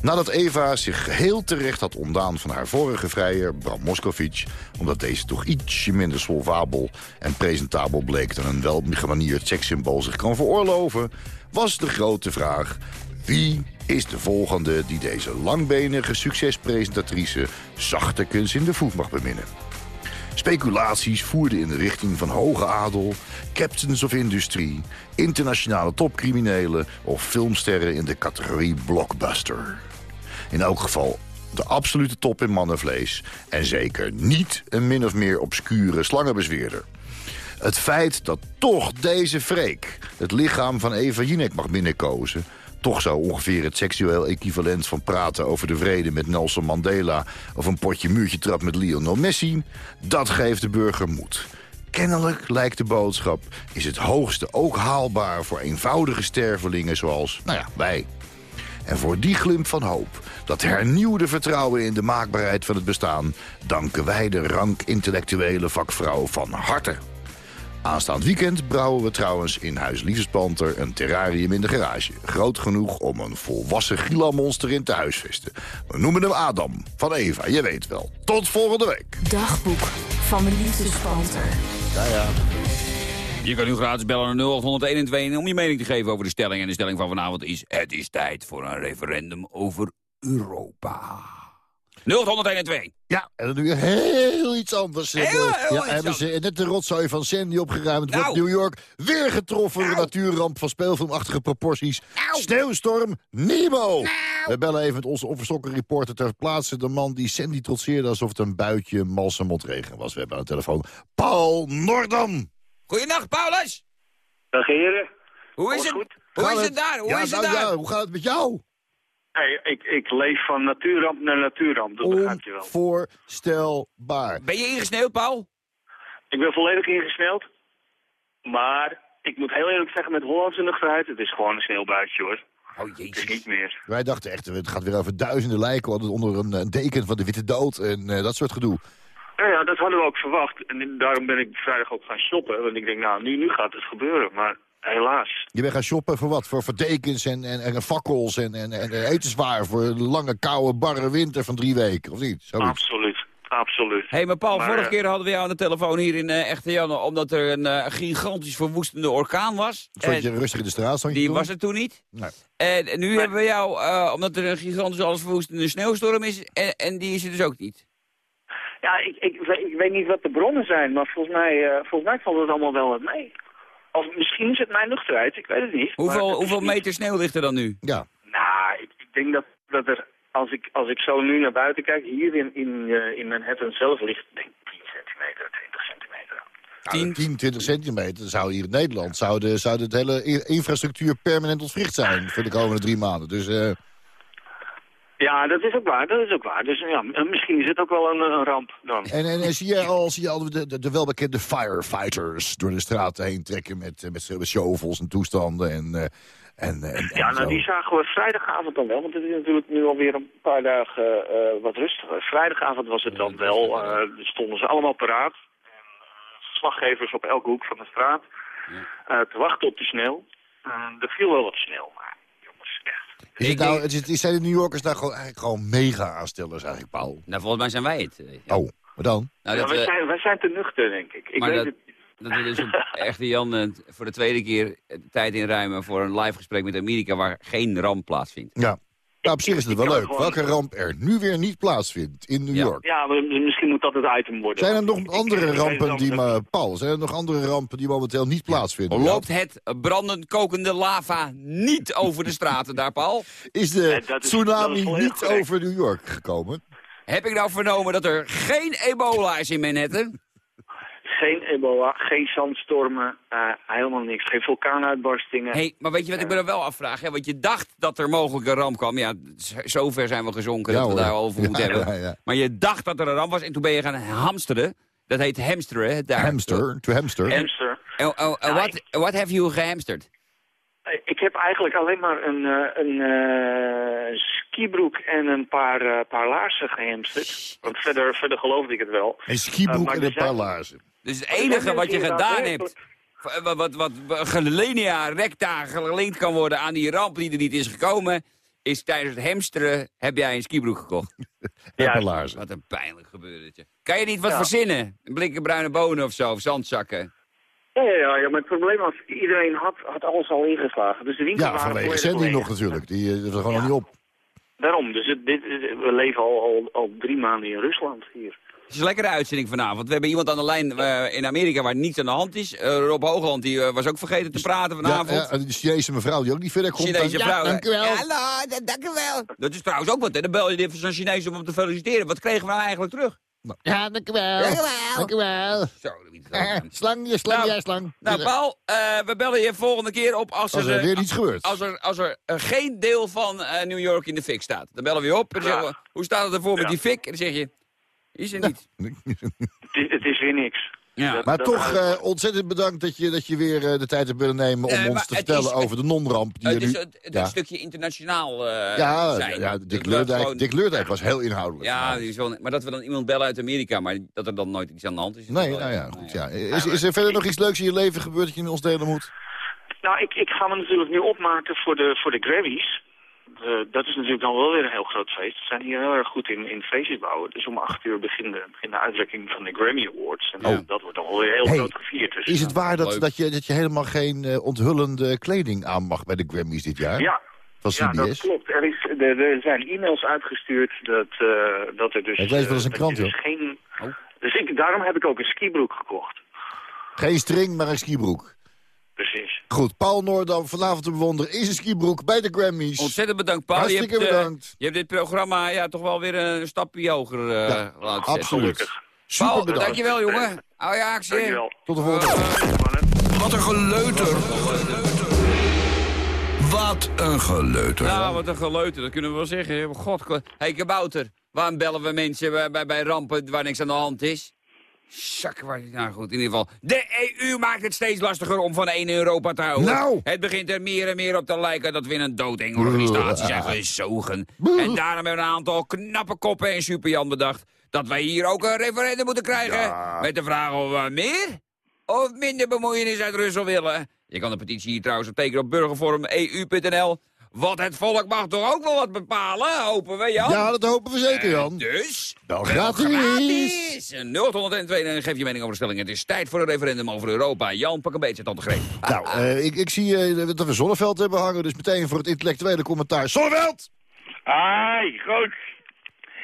Nadat Eva zich geheel terecht had ontdaan van haar vorige vrijer, Bram Moskovic... omdat deze toch ietsje minder solvabel en presentabel bleek... dan een welgemanierd sekssymbool zich kan veroorloven... was de grote vraag, wie is de volgende die deze langbenige succespresentatrice... zachtekens in de voet mag beminnen? Speculaties voerden in de richting van hoge adel, captains of industrie... internationale topcriminelen of filmsterren in de categorie blockbuster. In elk geval de absolute top in mannenvlees... en zeker niet een min of meer obscure slangenbezweerder. Het feit dat toch deze freak het lichaam van Eva Jinek mag binnenkozen... toch zou ongeveer het seksueel equivalent van praten over de vrede met Nelson Mandela... of een potje muurtje trap met Lionel Messi, dat geeft de burger moed. Kennelijk lijkt de boodschap, is het hoogste ook haalbaar voor eenvoudige stervelingen zoals, nou ja, wij... En voor die glimp van hoop, dat hernieuwde vertrouwen in de maakbaarheid van het bestaan... danken wij de rank intellectuele vakvrouw van harte. Aanstaand weekend brouwen we trouwens in Huis Liefdespanter een terrarium in de garage. Groot genoeg om een volwassen gila-monster in te huisvesten. We noemen hem Adam, van Eva, je weet wel. Tot volgende week. Dagboek van de liefdespanter. Ja, ja. Je kan nu gratis bellen naar 0800 om je mening te geven over de stelling. En de stelling van vanavond is... Het is tijd voor een referendum over Europa. 0800 Ja, en dan nu heel iets anders. Heel, heel ja, iets hebben ze net de rotzooi van Sandy opgeruimd. Nou. Wordt New York weer getroffen door een natuurramp van speelfilmachtige proporties. Sneeuwstorm Nemo. We bellen even met onze overstokken reporter ter plaatse. De man die Sandy trotseerde alsof het een buitje malse motregen was. We hebben aan de telefoon Paul Nordam. Goedenacht, Paulus. Dag heren. Hoe is Alles het? goed? Hoe Gaat is het daar? Hoe ja, is het nou daar? ja, hoe gaat het met jou? Hey, ik, ik leef van natuurramp naar natuurramp, dat begrijp je wel. Onvoorstelbaar. Ben je ingesneeuwd, Paul? Ik ben volledig ingesneld. Maar ik moet heel eerlijk zeggen, met Hollandse nuchterheid, het is gewoon een sneeuwbuitje hoor. Oh, Het is jezus. niet meer. Wij dachten echt, het gaat weer over duizenden lijken. Onder een, een deken van de Witte Dood en eh, dat soort gedoe. Nou ja, dat hadden we ook verwacht. En daarom ben ik vrijdag ook gaan shoppen. Want ik denk, nou, nu, nu gaat het gebeuren. Maar helaas. Je bent gaan shoppen voor wat? Voor, voor dekens en, en, en fakkels en, en, en etenswaar voor de lange, koude, barre winter van drie weken, of niet? Zoiets. Absoluut. Absoluut. Hé, hey, maar Paul, Maar, vorige eh, keer hadden we jou aan de telefoon hier in eh, Echte Janne... omdat er een eh, gigantisch verwoestende orkaan was. Stond je En rustig in de straat? stond je die toen? was er toen niet. Nee. En nu hebben we jou, eh, omdat er een gigantisch alles verwoestende sneeuwstorm is... En, en die is er dus ook niet. Ja, ik, ik, weet- ik weet niet wat de bronnen zijn, maar volgens mij, eh, volgens mij valt het allemaal wel wat mee. Of misschien is het mijn nuchterheid, ik weet het niet. Hoeveel, het hoeveel niet- meter sneeuw ligt er dan nu? Ja. Nou, ik, ik denk dat, dat er, als ik, als ik zo nu naar buiten kijk, hier in, in, eh, in Manhattan zelf ligt, denk ik 10 centimeter, 20 centimeter. Nou, 10, 20 centimeter zou hier in Nederland zou de, zou de hele infrastructuur permanent ontwricht zijn voor de komende drie maanden. Dus eh, Ja, dat is ook waar, dat is ook waar. Dus ja, m- misschien is het ook wel een, een ramp dan. en, en, en zie je al, zie je al de, de, de welbekende firefighters door de straten heen trekken met, eh, met, met shovels en toestanden en, eh, en, en, Ja, nou zo. die zagen we vrijdagavond dan wel, want het is natuurlijk nu alweer een paar dagen eh, wat rustiger. Vrijdagavond was het dan wel, eh, er stonden ze allemaal paraat. En, eh, verslaggevers op elke hoek van de straat eh, te wachten op de sneeuw. Eh, er viel wel wat sneeuw, maar. Is het nou, is, zijn de New Yorkers nou gewoon, eigenlijk gewoon mega aanstellers eigenlijk, Paul? Nou, volgens mij zijn wij het. eh, ja. Oh, maar dan? Nou, Ja, wij, we- zijn, wij zijn te nuchter, denk ik. Ik Maar weet dat- het dat we dus op Echte Jan eh, voor de tweede keer eh, tijd inruimen... voor een live gesprek met Amerika waar geen ramp plaatsvindt. Ja. Nou, op zich is het wel leuk. gewoon- Welke ramp er nu weer niet plaatsvindt in New Ja. York. Ja, maar misschien moet dat het item worden. Zijn er nog Ik- andere ik rampen die, maar Paul, zijn er nog andere rampen die momenteel niet plaatsvinden? Loopt het brandend kokende lava niet over de straten daar, Paul? Is de is- tsunami is niet correct. over New York gekomen? Heb ik nou vernomen dat er geen ebola is in Manhattan? Geen ebola, geen zandstormen, eh, helemaal niks. Geen vulkaanuitbarstingen. hey, maar weet je wat ik me dan wel afvraag? Hè? Want je dacht dat er mogelijk een ramp kwam. Ja, zover zijn we gezonken Ja, dat we hoor. daar al over moeten Ja, hebben. ja, ja. Maar je dacht dat er een ramp was en toen ben je gaan hamsteren. Dat heet hamsteren, hè? Daar. Hamster, to hamster. Hamster. En oh, oh, wat, wat have you gehamsterd? Eh, Ik heb eigenlijk alleen maar een, eh, een eh, skibroek en een paar, paar laarzen gehamsterd. Want verder, verder geloofde ik het wel. Een skibroek en een paar laarzen. Dus het enige wat je gedaan hebt... Wat, wat, wat, gelinea recta gelinkt kan worden aan die ramp die er niet is gekomen... is tijdens het hamsteren heb jij een skibroek gekocht. En Ja. een paar laarzen. Wat een pijnlijk gebeurtje. Kan je niet wat Ja. verzinnen? Een blikken bruine bonen of zo, of zandzakken? Ja, ja, ja, maar het probleem was, iedereen had, had alles al ingeslagen. Dus de winkels Ja, waren vanwege Sandy nog natuurlijk. Die eh, was er gewoon Ja. nog niet op. Daarom, dus het, dit, we leven al, al, al drie maanden in Rusland hier. Het is een lekkere uitzending vanavond. We hebben iemand aan de lijn eh, in Amerika waar niets aan de hand is. Eh, Rob Hoogland die, eh, was ook vergeten te praten Ja, vanavond. ja, en die Chinese mevrouw die ook niet verder komt. Chinese vrouw. Ja, dank u wel. Ja, hallo, dank u wel. Dat is trouwens ook wat, hè. Dan bel je even zo'n Chinees om hem te feliciteren. Wat kregen we nou eigenlijk terug? Ja, dank u wel. Dank u wel. Zo. Eh, Slang, je slang, Nou, jij slang. Nou, Paul, eh, we bellen je volgende keer op als, Als er eh, weer iets gebeurt. Als er, als er eh, geen deel van eh, New York in de fik staat. Dan bellen we je op en dan Ja. zeggen we, hoe staat het ervoor met die fik? En dan zeg je, is er niet. Het is weer niks. Ja. Maar dat- toch eh, ontzettend bedankt dat je, dat je weer eh, de tijd hebt willen nemen... om Nee, ons te vertellen is- over de non-ramp. Die Het er is nu... het, ja. een stukje internationaal eh, Ja, zijn. ja, Dick Leurdijk, gewoon- Dick Leurdijk was heel inhoudelijk. Ja, die is wel, maar dat we dan iemand bellen uit Amerika, maar dat er dan nooit iets aan de hand is. is Nee, wel- nou ja, nou goed. Ja. Is, is er verder nog iets leuks in je leven gebeurd dat je met ons delen moet? Nou, ik, ik ga me natuurlijk nu opmaken voor de, voor de Grammys. Eh, dat is natuurlijk dan wel weer een heel groot feest. We zijn hier heel erg goed in, in feestjes bouwen. Dus om acht uur begint de, begint de uitreiking van de Grammy Awards. En Oh. dat wordt dan wel weer heel Hey, groot gevierd. Dus, Is het waar dat, leuk. dat, je, dat je helemaal geen eh, onthullende kleding aan mag bij de Grammys dit jaar? Ja, ja, dat klopt. Er, is, er, er zijn e-mails uitgestuurd dat, eh, dat er dus... Ik lees wel eens een krant, dus geen... Dus ik, daarom heb ik ook een skibroek gekocht. Geen string, maar een skibroek. Precies. Goed, Paul Noordam vanavond te bewonderen is een skibroek bij de Grammys. Ontzettend bedankt, Paul. Je Hartstikke hebt, eh, bedankt. je hebt dit programma ja, toch wel weer een stapje hoger eh Ja, laten zetten. Absoluut. Super Paul, bedankt. dankjewel, jongen. Hou je actie. Dankjewel. Tot de volgende. Wat een geleuter. Wat een geleuter. Nou, wat een geleuter, dat kunnen we wel zeggen. God, Hé, hey, Kabouter, waarom bellen we mensen bij, bij, bij rampen waar niks aan de hand is? Zak, waar, nou goed, in ieder geval. De EU maakt het steeds lastiger om van één Europa te houden. Nou. Het begint er meer en meer op te lijken dat we in een doodenge organisatie zijn gezogen. En daarom hebben een aantal knappe koppen en Superjan bedacht... dat wij hier ook een referendum moeten krijgen. Met de vraag of we meer of minder bemoeienis uit Brussel willen. Je kan de petitie hier trouwens op tekenen op burgerforum.eu.nl. Want het volk mag toch ook wel wat bepalen, hopen we, Jan? Ja, dat hopen we zeker, Jan. Dus, Wel wel gratis. gratis. 0802 en geef je mening over de stelling. Het is tijd voor een referendum over Europa. Jan, pak een beetje tante Greep. Nou, eh, ik, ik zie eh, dat we Zonneveld hebben hangen, dus meteen voor het intellectuele commentaar. Zonneveld! Hi, groot.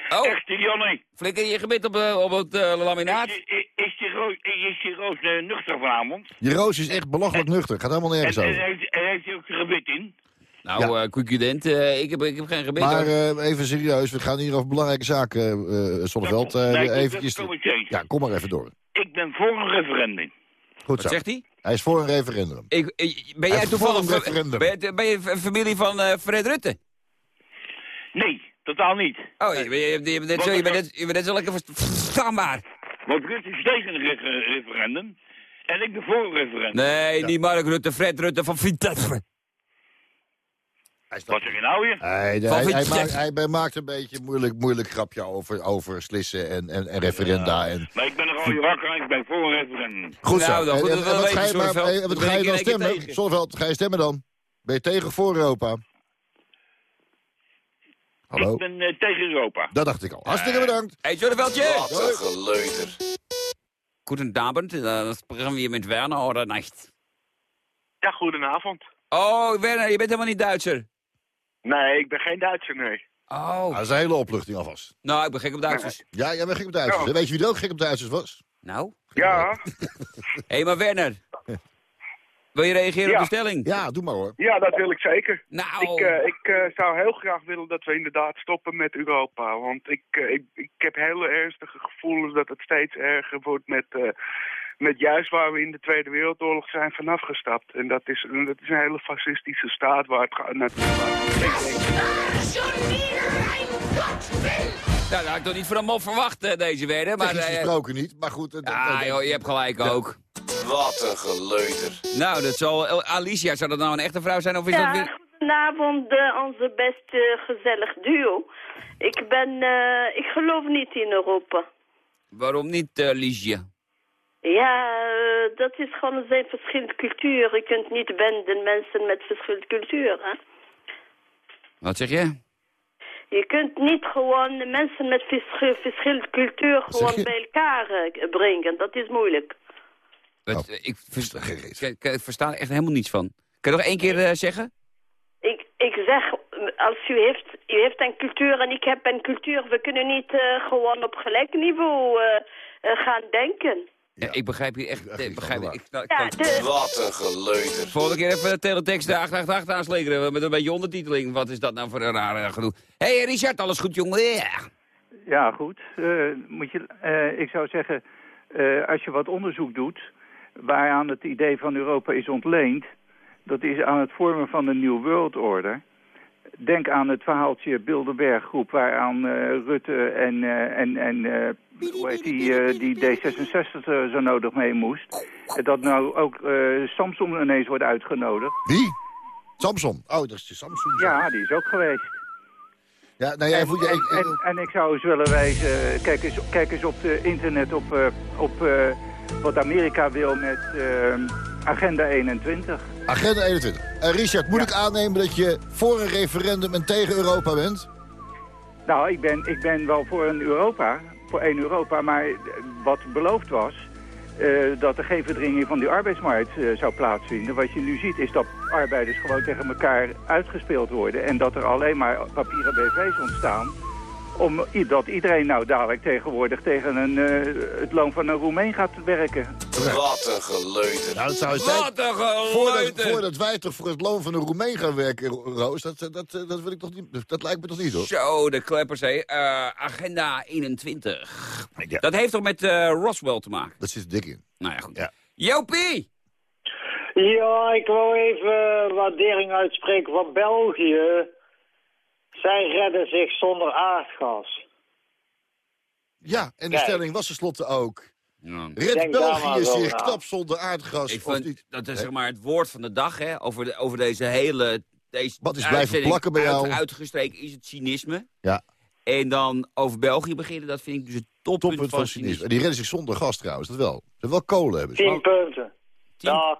Oh, Echte Jonny. flikker je gebit op, eh, op het eh, laminaat. Is, is, is die roos, is die roos eh, nuchter vanavond? Je roos is echt belachelijk nuchter, gaat helemaal nergens En, en over. heeft, en heeft hij ook een gebit in? Nou, Ja. eh concurrent, eh, ik, heb, ik heb geen gebit. Maar eh, even serieus, we gaan hier over belangrijke zaken, eh Zonneveld. eh, eventjes ja, kom maar even door. Ik ben voor een referendum. Goed Wat zo. zegt hij? Hij is voor een referendum. Ik, ben jij toevallig... voor een referendum. Ben je, ben je familie van eh, Fred Rutte? Nee, totaal niet. Oh, je, je, je, bent net zo, je, bent net, je bent net zo lekker verst- verstaanbaar. Want Rutte is tegen een re- referendum. En ik ben voor een referendum. Nee, niet Mark Rutte, Fred Rutte van Vitesse. Wat zeg je nou weer? Hij, je- maakt, hij maakt een beetje een moeilijk, moeilijk grapje over, over slissen en, en, en referenda. En... Maar ik ben er al wakker en ik ben voor een referendum. Goed zo. Nou, dan En- we wat ga je, maar, wat Dan ga je dan stemmen? Zonneveld, ga je stemmen dan? Ben je tegen of voor Europa? Hallo? Ik ben eh, tegen Europa. Dat dacht ik al. Hartstikke bedankt. Hey, Zonneveldje! Wat een geleuter. Goedenavond, uh, dat programma hier met Werner oder Nacht. Ja, goedenavond. Oh, Werner, je bent helemaal niet Duitser. Nee, ik ben geen Duitser, nee. Oh, Nou, dat is een hele opluchting alvast. nou, ik ben gek op Duitsers. Ja, jij bent gek op Duitsers. Ja. Weet je wie er ook gek op Duitsers was? Nou? Ja, Hé, hey, maar Werner. Wil je reageren Ja. op de stelling? Ja, doe maar hoor. ja dat wil ik zeker. Nou, Ik, eh, ik eh, zou heel graag willen dat we inderdaad stoppen met Europa. Want ik, eh, ik, ik heb hele ernstige gevoelens dat het steeds erger wordt met, eh, met juist waar we in de Tweede Wereldoorlog zijn vanaf gestapt. En dat is, dat is een hele fascistische staat waar het gaat naartoe gaat. Nou, dat had ik toch niet voor een mop verwacht, eh, deze Werner. Maar, Technisch eh, gesproken niet, maar goed. ah, dat- joh, je hebt gelijk ook. Wat een geleuter. Nou, dat zal... Alicia, zou dat nou een echte vrouw zijn of is dat Ja, weer... goedenavond, eh, onze beste gezellig duo. Ik ben, eh, ik geloof niet in Europa. Waarom niet, eh Liesje? Ja, eh, dat is gewoon een zijn verschillende cultuur. Je kunt niet benden mensen met verschillende cultuur, hè. Wat zeg je? Je kunt niet gewoon mensen met verschi- verschillende cultuur gewoon bij elkaar eh, brengen. Dat is moeilijk. Wat, Oh, ik, vers- geen reet. ik, ik versta er echt helemaal niets van. Kan je nog één keer eh, zeggen? Ik, ik zeg, als u heeft, u heeft een cultuur en ik heb een cultuur, we kunnen niet eh, gewoon op gelijk niveau gaan denken. Ja, ik begrijp hier echt... Echt ik niet begrijp, ik, nou, ik Ja, kan- de, Wat een geleuter. Volgende keer even de teletext de 888 aanslegeren met een beetje ondertiteling. Wat is dat nou voor een rare gedoe? Hé, hey, Richard, alles goed, jongen? Ja. Ja, goed. Eh, moet je, eh, ik zou zeggen, eh, als je wat onderzoek doet... waaraan het idee van Europa is ontleend... dat is aan het vormen van een New World Order. Denk aan het verhaaltje Bilderberg groep... waaraan eh, Rutte en, eh, en, en eh, hoe heet die, die D66 er zo nodig mee moest. En dat nou ook Samsung ineens wordt uitgenodigd. Wie? Samson. Oh, dat is de Samsung. Ja, die is ook geweest. Ja, nou jij voelt je... En, en, en ik zou eens willen wijzen, kijk eens, kijk eens op de internet op, op wat Amerika wil met eh, Agenda 21. Agenda 21. Eh, Richard, moet ik aannemen dat je voor een referendum en tegen Europa bent? Nou, ik ben, ik ben wel voor een Europa, voor één Europa, maar eh, wat beloofd was, eh, dat er geen verdringing van die arbeidsmarkt zou plaatsvinden. Wat je nu ziet is dat arbeiders gewoon tegen elkaar uitgespeeld worden en dat er alleen maar papieren BV's ontstaan. Omdat iedereen nou dadelijk tegenwoordig tegen een, eh, het loon van een Roemeen gaat werken. Wat een geleuter. Nou, dat zou Wat een Voordat, geleuter. voordat wij toch voor het loon van een Roemeen gaan werken, Roos, dat, dat, dat, dat wil ik toch niet, dat lijkt me toch niet, hoor? Zo, de kleppers, hé. Eh, agenda 21. Dat heeft toch met eh, Roswell te maken? Dat zit er dik in. Nou ja, goed. Ja. Jopie! Ja, ik wou even waardering uitspreken van België. Zij redden zich zonder aardgas. Ja, en de Kijk. stelling was tenslotte ook. Ja. Maar België zich na. knap zonder aardgas? Ik of vind, niet? dat is Hè? zeg maar het woord van de dag, hè. Over, de, over deze hele... Deze Wat is blijven plakken bij jou? Uit, uitgestreken is het cynisme. Ja, En dan over België beginnen, dat vind ik dus het toppunt, toppunt van, van cynisme. cynisme. En die redden zich zonder gas trouwens, dat wel. Ze hebben wel kolen hebben ze. Tien punten. Tien, Dag.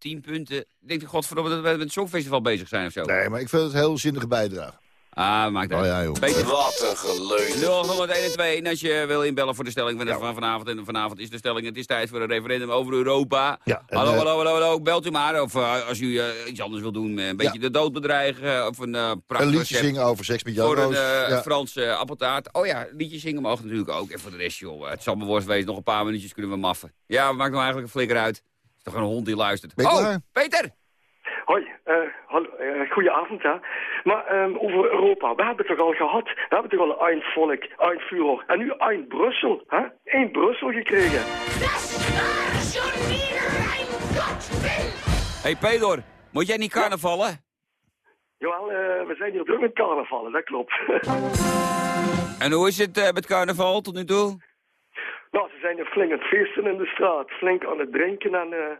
Tien punten. Ik denk, godverdomme, dat we met het Songfestival bezig zijn of zo. Nee, maar ik vind het een heel zinnige bijdrage. Ah, maakt Oh uit. ja, joh. Beter. Wat een geleuter. 0101 en 2 als je wil inbellen voor de stelling van, van vanavond. En vanavond is de stelling, het is tijd voor een referendum over Europa. Ja, en, hallo, eh, hallo, hallo, hallo, belt u maar. Of eh, als u eh, iets anders wil doen, eh, een beetje de dood bedreigen. Of een uh, Een liedje zingen over seks met Jan Voor een eh, Ja. Franse appeltaart. Oh ja, liedjes zingen mogen natuurlijk ook. En voor de rest, joh, het zal me worst wezen. Nog een paar minuutjes kunnen we maffen. Ja, maakt nou eigenlijk een flikker uit? Het is toch een hond die luistert. Je oh? Peter! Hoi, eh hallo, eh, goedenavond, ja. Maar ehm, over Europa, we hebben het toch al gehad? We hebben toch al een volk, een Führer en nu een Brussel, hè? Eén Brussel gekregen. hey, Pedor, moet jij niet carnavallen? Jawel, eh, we zijn hier druk met carnaval, dat klopt. En hoe is het eh, met carnaval tot nu toe? Nou, ze zijn hier flink aan het feesten in de straat, flink aan het drinken en... eh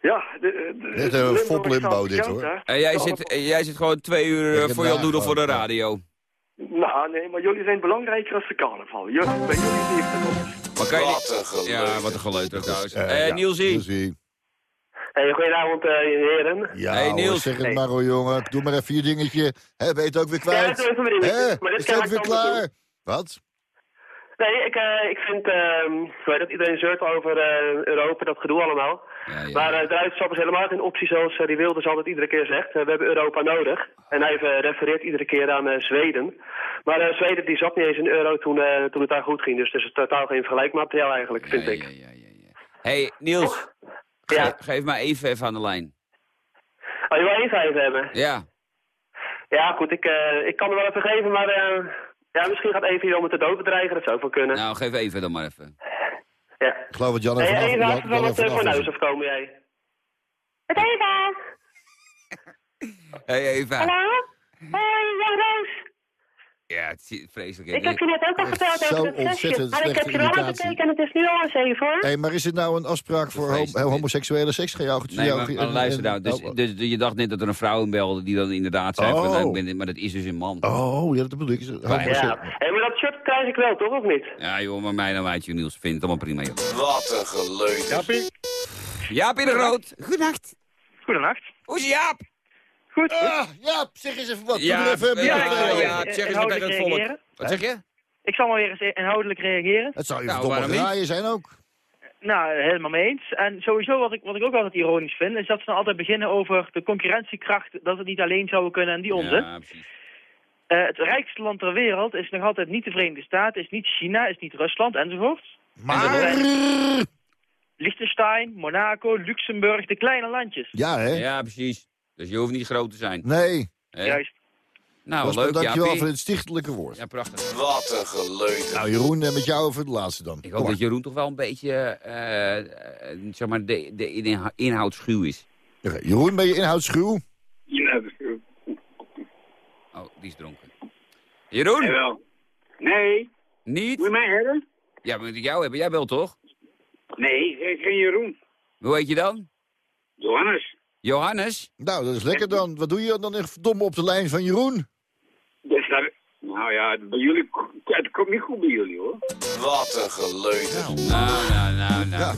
ja, de, de, Dit is een foplimbo dit, hoor. hè. En jij zit, jij zit gewoon twee uur eh, voor jouw heb doedel voor de radio. Nou, nee, maar jullie zijn belangrijker als de carnaval. Jullie, bij jullie leeft het. Maar kan je niet... Ja, wat een geleuter trouwens. Eh, Eh ja, Nielsie. Nielsie. Hey, goedenavond, eh, heren. Ja, Hey, hoor, Niels. zeg het Hey. maar hoor, jongen. Doe maar even je dingetje. Hè, ben je het ook weer Ja, kwijt? dat is dit Is het kan ook ik weer klaar? Wat? Nee, ik, eh, ik vind, ik weet dat iedereen zeurt over eh, Europa, dat gedoe allemaal. Ja, ja. Maar uh, de uitstap is helemaal geen optie zoals uh, die Wilders altijd iedere keer zegt. Uh, we hebben Europa nodig. En hij uh, refereert iedere keer aan uh, Zweden. Maar uh, Zweden die zat niet eens in de euro toen, uh, toen het daar goed ging. Dus het is totaal geen vergelijkmateriaal eigenlijk, vind Ja, ik. ja, ja, ja, ja. hey, Niels. Ge- geef maar even even aan de lijn. Oh, je wil één vijf hebben? Ja. Ja, goed, ik, uh, ik kan er wel even geven, maar uh, ja, misschien gaat even hier om het te dood bedreigen. Dat zou wel kunnen. Nou, geef even dan maar even. Ja. Ik geloof dat Jan er Hey, vanaf, even Jan, Jan van fornuis is. of komen jij? Met Eva. Hey, Eva. Hallo? Hoi, Jan Roos. Ja, het is vreselijk. Ik heb je net ook al verteld over het flesje. Maar ik heb je wel gekeken en het is nu al eens even hoor. Hé, maar is dit nou een afspraak voor hom- homoseksuele seks? Ga jou, Nee, jou- maar, maar en- luister en- nou. Dus, oh, dus, je dacht net dat er een vrouw in belde die dan inderdaad zei van... Oh. nou, ik ben, maar dat is dus een man. Oh, ja, dat bedoel ik. Ja. Hey, maar dat shirt krijg ik wel, toch, of niet? Ja, joh, maar mij nou uit je Niels. Vind het allemaal prima, joh. Wat een geleuter. Jaap in de Groot. Goedenacht. Goedenacht. Hoe is Jaap? Goed. Ah, ja, zeg eens even wat. Ja, even ja, ja, tegen. ja, zeg eens wat tegen het volk. Wat zeg je? Ik zal maar weer eens inhoudelijk reageren. Het zou je Nou, verdomme zijn ook. Nou, helemaal mee eens. En sowieso wat ik, wat ik ook altijd ironisch vind, is dat ze dan altijd beginnen over de concurrentiekracht, dat het niet alleen zouden kunnen en die onze. Ja, precies. Eh, het rijkste land ter wereld is nog altijd niet de Verenigde Staten, is niet China, is niet Rusland enzovoort. Maar... Liechtenstein, Monaco, Luxemburg, de kleine landjes. Ja, hè? Ja, precies. Dus je hoeft niet groot te zijn. Nee. Juist. Nou, Was- leuk, Dankjewel Jaapie. voor dit stichtelijke woord. Ja, prachtig. Wat een geleuter. Nou, Jeroen, eh, met jou over het laatste dan. Ik hoop dat Jeroen toch wel een beetje, eh, eh, zeg maar, de, de inha- inhoud schuw is. Jeroen, ben je inhoudsschuw? Ja, die is dronken. Jeroen? Jawel. Nee. Niet? Moet je mij hebben? Ja, moet ik jou hebben. Jij belt toch? Nee, ik geen Jeroen. Hoe heet je dan? Johannes. Johannes? Nou, dat is lekker dan. Wat doe je dan echt verdomme op de lijn van Jeroen? Dus dat, nou ja, bij jullie, het komt niet goed bij jullie hoor. Wat een geleuter. Nou, nou, nou, nou.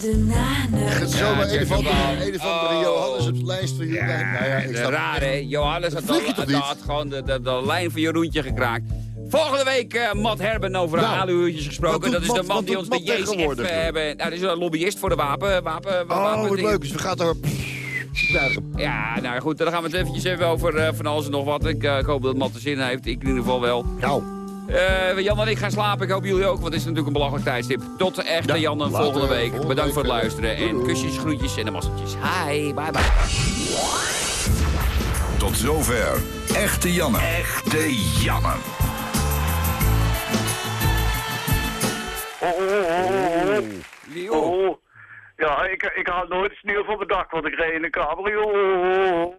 Het zomaar Ja, een of andere, zeg maar. een of andere Oh. Johannes op de lijst van Jeroen. Nou ja, ik De snap- raar, hè? Johannes had, al, had gewoon de, de, de lijn van Jeroentje gekraakt. Volgende week uh, Matt Herben over de Nou, aluurtjes gesproken. Dat is de man die ons de JSF eh, hebben. Nou, dat is een lobbyist voor de wapen. wapen, Oh, wapen wat dingen. leuk. Dus we gaan daar... Ja, nou goed, dan gaan we het eventjes even over eh, van alles en nog wat. Ik, eh, ik hoop dat Matt er zin in heeft. Ik in ieder geval wel. Nou. Eh, Jan en ik gaan slapen. Ik hoop jullie ook, want het is natuurlijk een belachelijk tijdstip. Tot de echte Ja, Jan en volgende week. Volgende Bedankt voor het luisteren. En kusjes, groetjes en de masseltjes. Hi, bye bye. Tot zover. Echte Janne. Echte Janne. Oh, ja, ik, ik had nooit sneeuw van mijn dak, want ik reed in een cabrio.